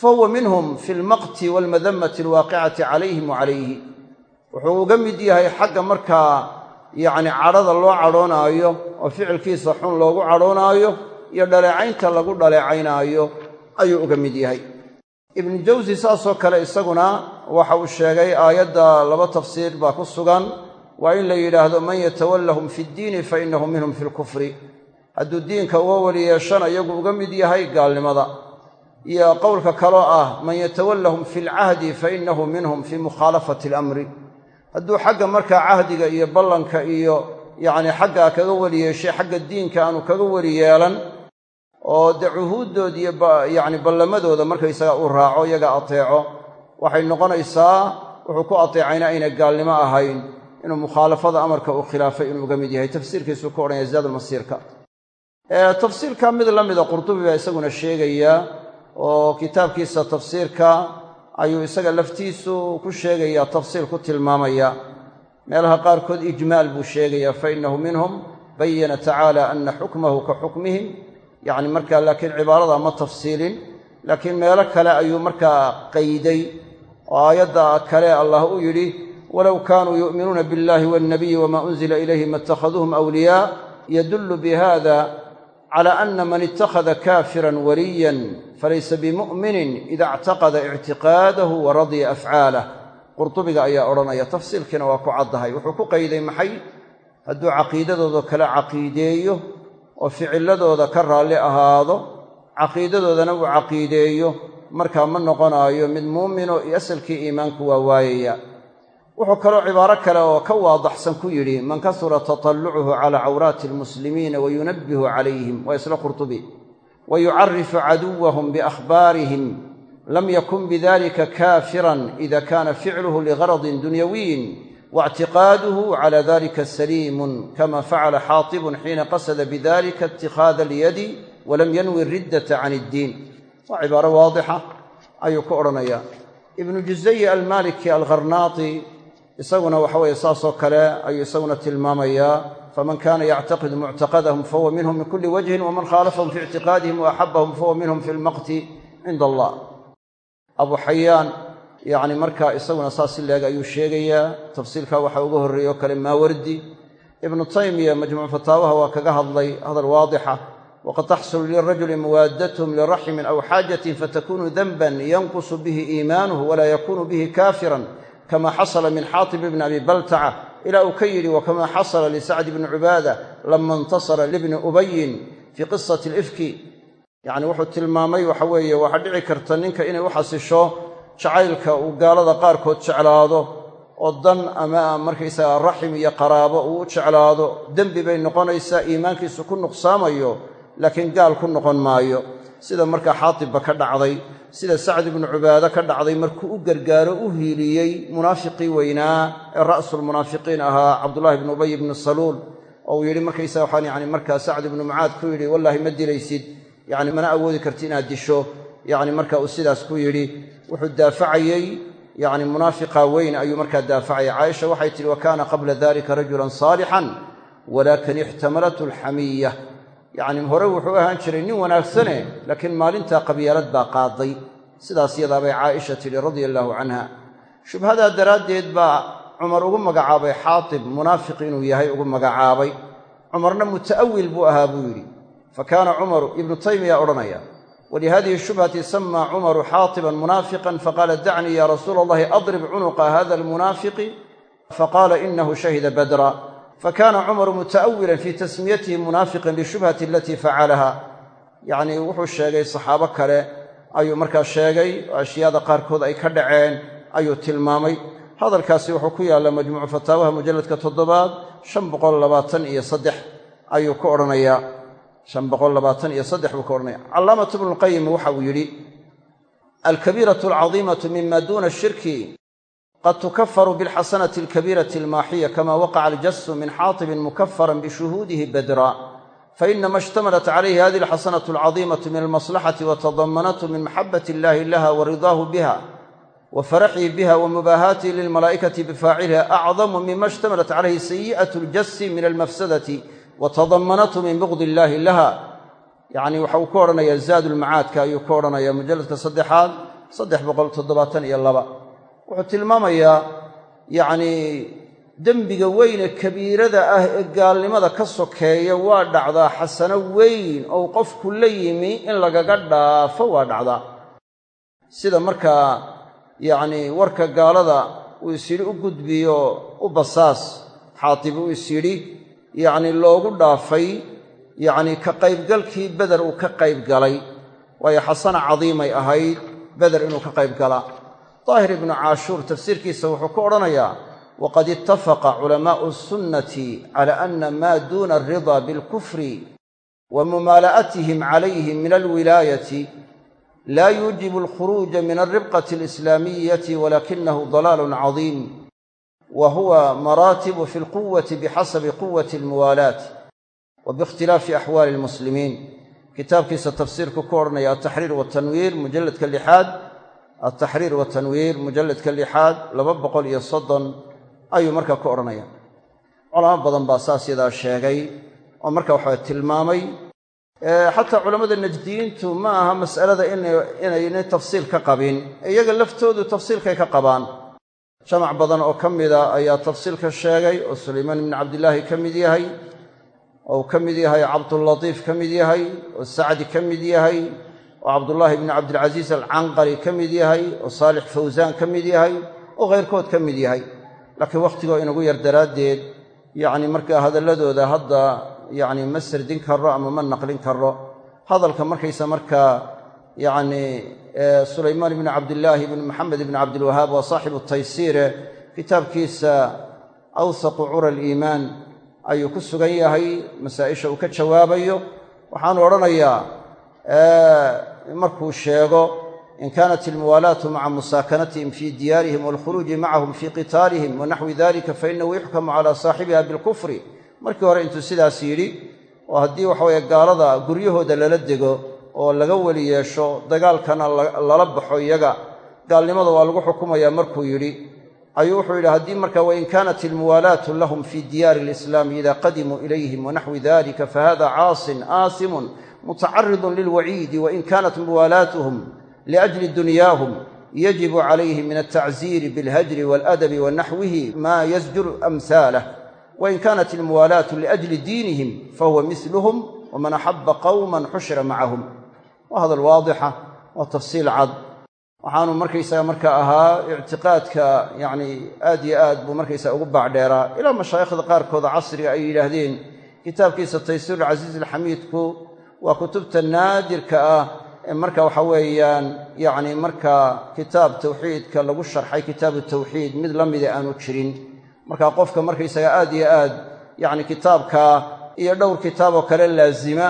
fahuwa minhum fi lmaqti waalmadamati alwaaqicati calayhim wa calayhi. Wuxuu uga mid yahay xagga markaa yacni cadhada loo cadhoonaayo oo ficilkiisa xun loogu cadhoonaayo iyo dhaleecaynta lagu dhaleecaynaayo ayuu uga mid yahay ibnu jawsi saasoo kale isaguna waxa uu sheegay aayadda laba tafsiir baa ku sugan. Waa in la yidhaahdo man yatawallahum fi ddiini fa innahu minhum fi lkufri hadduu diinka uga weli yeeshana iyagu uga mid yahay gaalnimada. Iyo qowlka kaloo ah man yatawallahum fi lcahdi fa innahu minhum fii mukhaalafati alamri hadduu xagga markaa cahdiga iyo ballanka iyo yacni xaggaa kaga weli yeeshay xagga diinka aanu kaga weli yeelan oo dee cuhuuddood iyo yacni ballamadooda markaysaga uu raaco iyaga ateeco waxay noqonaysaa wuxuu ku ateecayna aynay gaalnimo ahayn inuu mukhaalafada amarka uu khilaafay inuu uga mid yahay. Tafsiirkiisuu ku odhanaya zaadulmasiirka tafsiirka mid la mida qurdubi baa isaguna sheegaya oo kitaabkiisa tafsiirka ayuu isaga laftiisu ku sheegaya tafsiil ku tilmaamaya. Meelaha qaarkood ijmaal buu sheegaya fa innahu minhum bayana tacaala ana xukmahu ka xukmihim yacni markaa laakiin cibaarada ma tafsiilin laakiin meelo kale ayuu markaa qayday. Oo aayadda kale allah u yidhi walow kaanuu yu'minuuna biاllahi waاlnabiyi wama unzila ilayhim atakhaduuhum awliyaa yadullu bihada cala ana man ittakhada kaafiran waliyan falaysa bimu'minin ida ictaqada ictiqaadahu wa radiya afcaalah qurtubiga ayaa odhanaya tafsiilkiina waa ku caddahay wuxuu ku qayday maxay? Hadduu caqiidadooda kale caqiideeyo oo ficiladooda ka raalli ahaado caqiidadoodana uu caqiideeyo markaa ma noqonaayo mid muumino iyo asalkii iimaanku waa waayaya. Wuxuu kaloo cibaaro kale oo ka waadaxsan ku yidhi man kasura tatallucuhu calaa cawraati almuslimiina wayunabbihu calayhim waa isla qurtubi wa yucarifu caduwahum biakhbaarihim lam yakun bidalika kaafiran ida kana ficluhu ligaradin dunyawiyin waictiqaaduhu cala dalika saliimun kama facala xaatibun xiina qasada bidalika ittikhaada alyadi walam yanwi riddata can iddiin waa cibaaro waadixa ayuu ku odhanaya ibnu juzayi almaliki algharnaati isaguna waxa weeye saasoo kale ayuu isaguna tilmaamayaa faman kana yactaqidu muctaqadahum fahuwa minhum min kuli wajhin waman khaalafahum fi ictiqaadihim waaxabahum fahuwa minhum fi lmaqti cinda allah. Abu xayaan yacni markaa isaguna saas leeg ayuu sheegayaa tafsiilkaa waxaa uga horreeye oo kale maawardi. Ibnu taymiya majmuuc fataawaha waa kaga hadlay hadal waadixa waqad taxsulu lirajuli muwaadathum liraximin aw xaajatin fatakunu danban yanqusu bihi iimaanuhu walaa yakunu bihi kaafiran kama xasala min xaatib ibni abi baltaca ilaa uu ka yidhi wakama xasala lisacd ibni cubaada lama intasara libni ubayin fii qisati alifki. Yacni wuxuu tilmaamay waxa weeye waxaa dhici karta ninka inay u xasisho jacaylka uu gaalada qaarkood jeclaado oo dan ama markaysaga raxim iyo qaraabo uu u jeclaado dembi bay noqonaysaa iimaankiisu ku nuqsaamayo laakiin gaal ku noqon maayo. Sida markaa xaatibba ka dhacday sida sacd ibnu cubaade ka dhacday markuu u gargaaro u hiiliyey munaafiqii weynaa ee ra'sulmunaafiqiin ahaa cabdullahi ibnu ubay ibnu saluul oo uu yidhi markaysaga waxaan yani markaa sacd ibnu mucaad ku yidhi wallaahi ma dilaysid yacni mana awoodi karti inaad disho. Yacni marka uu sidaas ku yidhi wuxuu daafacayey yacni munaafiqa weyn ayuu markaa daafacayay caaisha waxay tihi wa kaana qabla dalika rajulan saalixan walaakin ixtamalathu alxamiya yacni hore wuxuu ahaan jiray nin wanaagsane laakiin maalintaa qabyaalad baa qaaday. Sidaas yadaabay caaisha tidhi radia allaahu canha. Shubhadaa daraaddeed baa cumar ugu magacaabay xaatib munaafiq inuu yahay ugu magacaabay. Cumarna muta'awil buu ahaa buu yidhi. Fa kaana cumaru ibnu taymiya odhanaya walihadihi shubhati sama cumaru xaatiban munaafiqan faqaala dacnii ya rasuula allahi adrib cunuqa hada almunaafiqi faqaala inahu shahida badra fakana cumaru muta'awilan fii tasmiyatihi munaafiqan lishubhati alatii facalaha yacnii wuxuu sheegay saxaabo kale ayuu markaa sheegay oo ashyaada qaarkood ay ka dhaceen ayuu tilmaamay hadalkaasi wuxuu ku yaalla majmuucu fataawaha mujalladka toddobaad shan boqol labaatan iyo saddex ayuu ku odhanayaa buu ka odhanaya callaamatu ibnulqayim waxa uu yidhi alkabiiratu alcadiimatu mima duuna shirki qad tukafaru bilxasanati alkabiirati almaaxiya kama waqaca aljasu min xaatibin mukafaran bishuhuudihi badra. Fainama ishtamalat calayhi hadihi alxasanatu alcadiimatu min almaslaxati watadamanathu min maxabat illahi laha wa ridaahu biha wa faraxihi biha wa mubaahaatihi lilmalaa'ikati bifaaciliha acdamu mima ishtamalat calayhi sayi'atu aljasi min almafsadati wa tadamanathu min bugdi illaahi laha yacni waxa uu ku odhanaya zaadu lmacaadka ayuu ku odhanaya mujalladka saddexaad saddex boqol toddobaatan iyo laba. Wuxuu tilmaamayaa yacnii dembiga weyne kabiirada ah ee gaalnimada ka sokeeya waa dhacdaa xasano weyn ou qofku la yimi in lagaga dhaafo waa dhacdaa. Sida markaa yacnii warka gaalada uu isyidhi u gudbiyo u basaas xaatib uu isyidhi yacnii loogu dhaafay yacnii ka qaybgalkii beder uu ka qayb galay waayo xasana cadiimay ahayd beder inuu ka qayb galaa daahir ibnu caashuur tafsiirkiisa wuxuu ku odhanayaa waqad ittafaqa culamaa'u sunnati cala ana maa duuna alridaa bilkufri wa mumaala'atihim calayhi min alwilaayati laa yuujibu alkhuruuja min alribqati alislaamiyati walakinahu dalaalun cadiim wa huwa maraatibu fi lquwati bixasabi quwati almuwaalaat wa biikhtilaafi axwaali almuslimiin kitaabkiisa tafsiirku ku odhanaya altaxriir waltanwiir mujalladka lixaad altaxriir watanwiir mujalladka lixaad laba boqol iyo soddon ayuu markaa ku odhanaya culamo badan baa saas yadaa sheegay oo marka waxaa tilmaamay xataa culammada najdiyiintu ma aha mas'alada inayna tafsiil ka qabin iyaga laftoodu tafsiilkay ka qabaan jamac badan oo ka mida ayaa tafsiilka sheegay oo sulaymaan ibni cabdillaahi ka mid yahay oo ka mid yahay cabdulatiif ka mid yahay oo sacdi ka mid yahay oo cabdullaahi bni cabdilcasiis alcanqari ka mid yahay oo saalix fawsaan ka mid yahay oo khayrkood ka mid yahay. Laakiin wakhtigoo inagu yar daraaddeed yacni markaa hadalladooda hadda yacni ma sardin karo ama ma naqlin karo hadalka markaysa markaa yacni sulaymaan ibni cabdillaahi ibni maxamed ibni cabdilwahaab waa saaxibu taysiire kitaabkiisa awsaqu cura aliimaan ayuu ku sugan yahay masaa'isha uu ka jawaabayo. Waxaanu odhanayaa markuu sheego in kaanat ilmuwaalaatu maca musaakanatihim fii diyaarihim waalkhuruuji macahum fii qitaalihim wa naxwi dalika fainahu yuxkamu calaa saaxibiha bilkufri markii hore intuu sidaas yidhi oo haddii waxaweye gaalada guryahooda lala dego oo laga weli yeesho dagaalkana lala baxo iyaga. Gaalnimada waa lagu xukumayaa markuu yidhi ayuu wuxuu yidhi haddii marka wain kaanat ilmuwaalaatu lahum fii diyaari alislaami ida qadimuu ilayhim wanaxwi dalika fahada caasin aasimun mutacaridun lilwaciidi wain kaanat muwaalaatuhum liajli dunyaahum yajibu calayhi min altacziiri bilhajri waladabi wa naxwihi maa yasjuru amhaalah wain kaanat ilmuwaalaatu liajli diinihim fahuwa miluhum waman axaba qowman xushira macahum waa hadal waadixa waa tafsiil cad. Waxaanu markaysaga marka ahaa ictiqaadka yacni aad yo aad buu markaysaga ugu baacdheeraa ilaa mashaayikhda qaarkooda casriga ay yidhaahdeen kitaabkiisa taysiirulcasiiz alxamiidku waa kutubta naadirka ah ee marka waxa weeyaan yacni markaa kitaab tawxiidka lagu sharxay kitaabu tawxiid mid la mida aanu jirin. Marka qofka markaysaga aad yo aad yacni kitaabkaa iyo dhowr kitaaboo kale laazima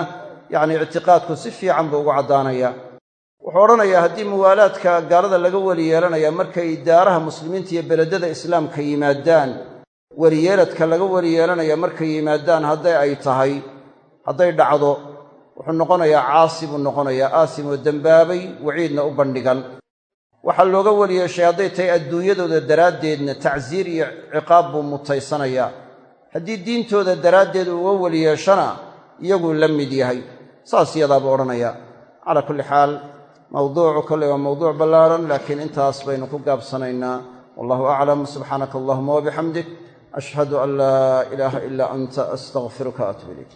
yacni ictiqaadku si fiican buu ugu caddaanaya. Wuxuu odhanayaa haddii muwaalaadka gaalada laga weli yeelanaya markay daaraha muslimiinta iyo beledada islaamka yimaadaan weliyeeladka laga weli yeelanaya markay yimaadaan hadday ay tahay hadday dhacdo wuxuu noqonayaa caasi buu noqonayaa aasim oo dembaabay waciidna u bandhigan. Waxaa looga weli yeeshay hadday tahay adduunyadooda daraaddeedna tacsiir iyo ciqaab buu mutaysanayaa. Haddii diintooda daraaddeed uga weli yeeshana iyaguu la mid yahay saas yadaabuu odhanayaa calaa kulli xaal mawduucu kolley waa mawduuc ballaaran laakiin intaas baynu ku gaabsanaynaa. Wallahu aclam subxaanaka allahuma wabixamdik ashhadu an laa ilaaha ilaa anta astaqfiruka atub ilayk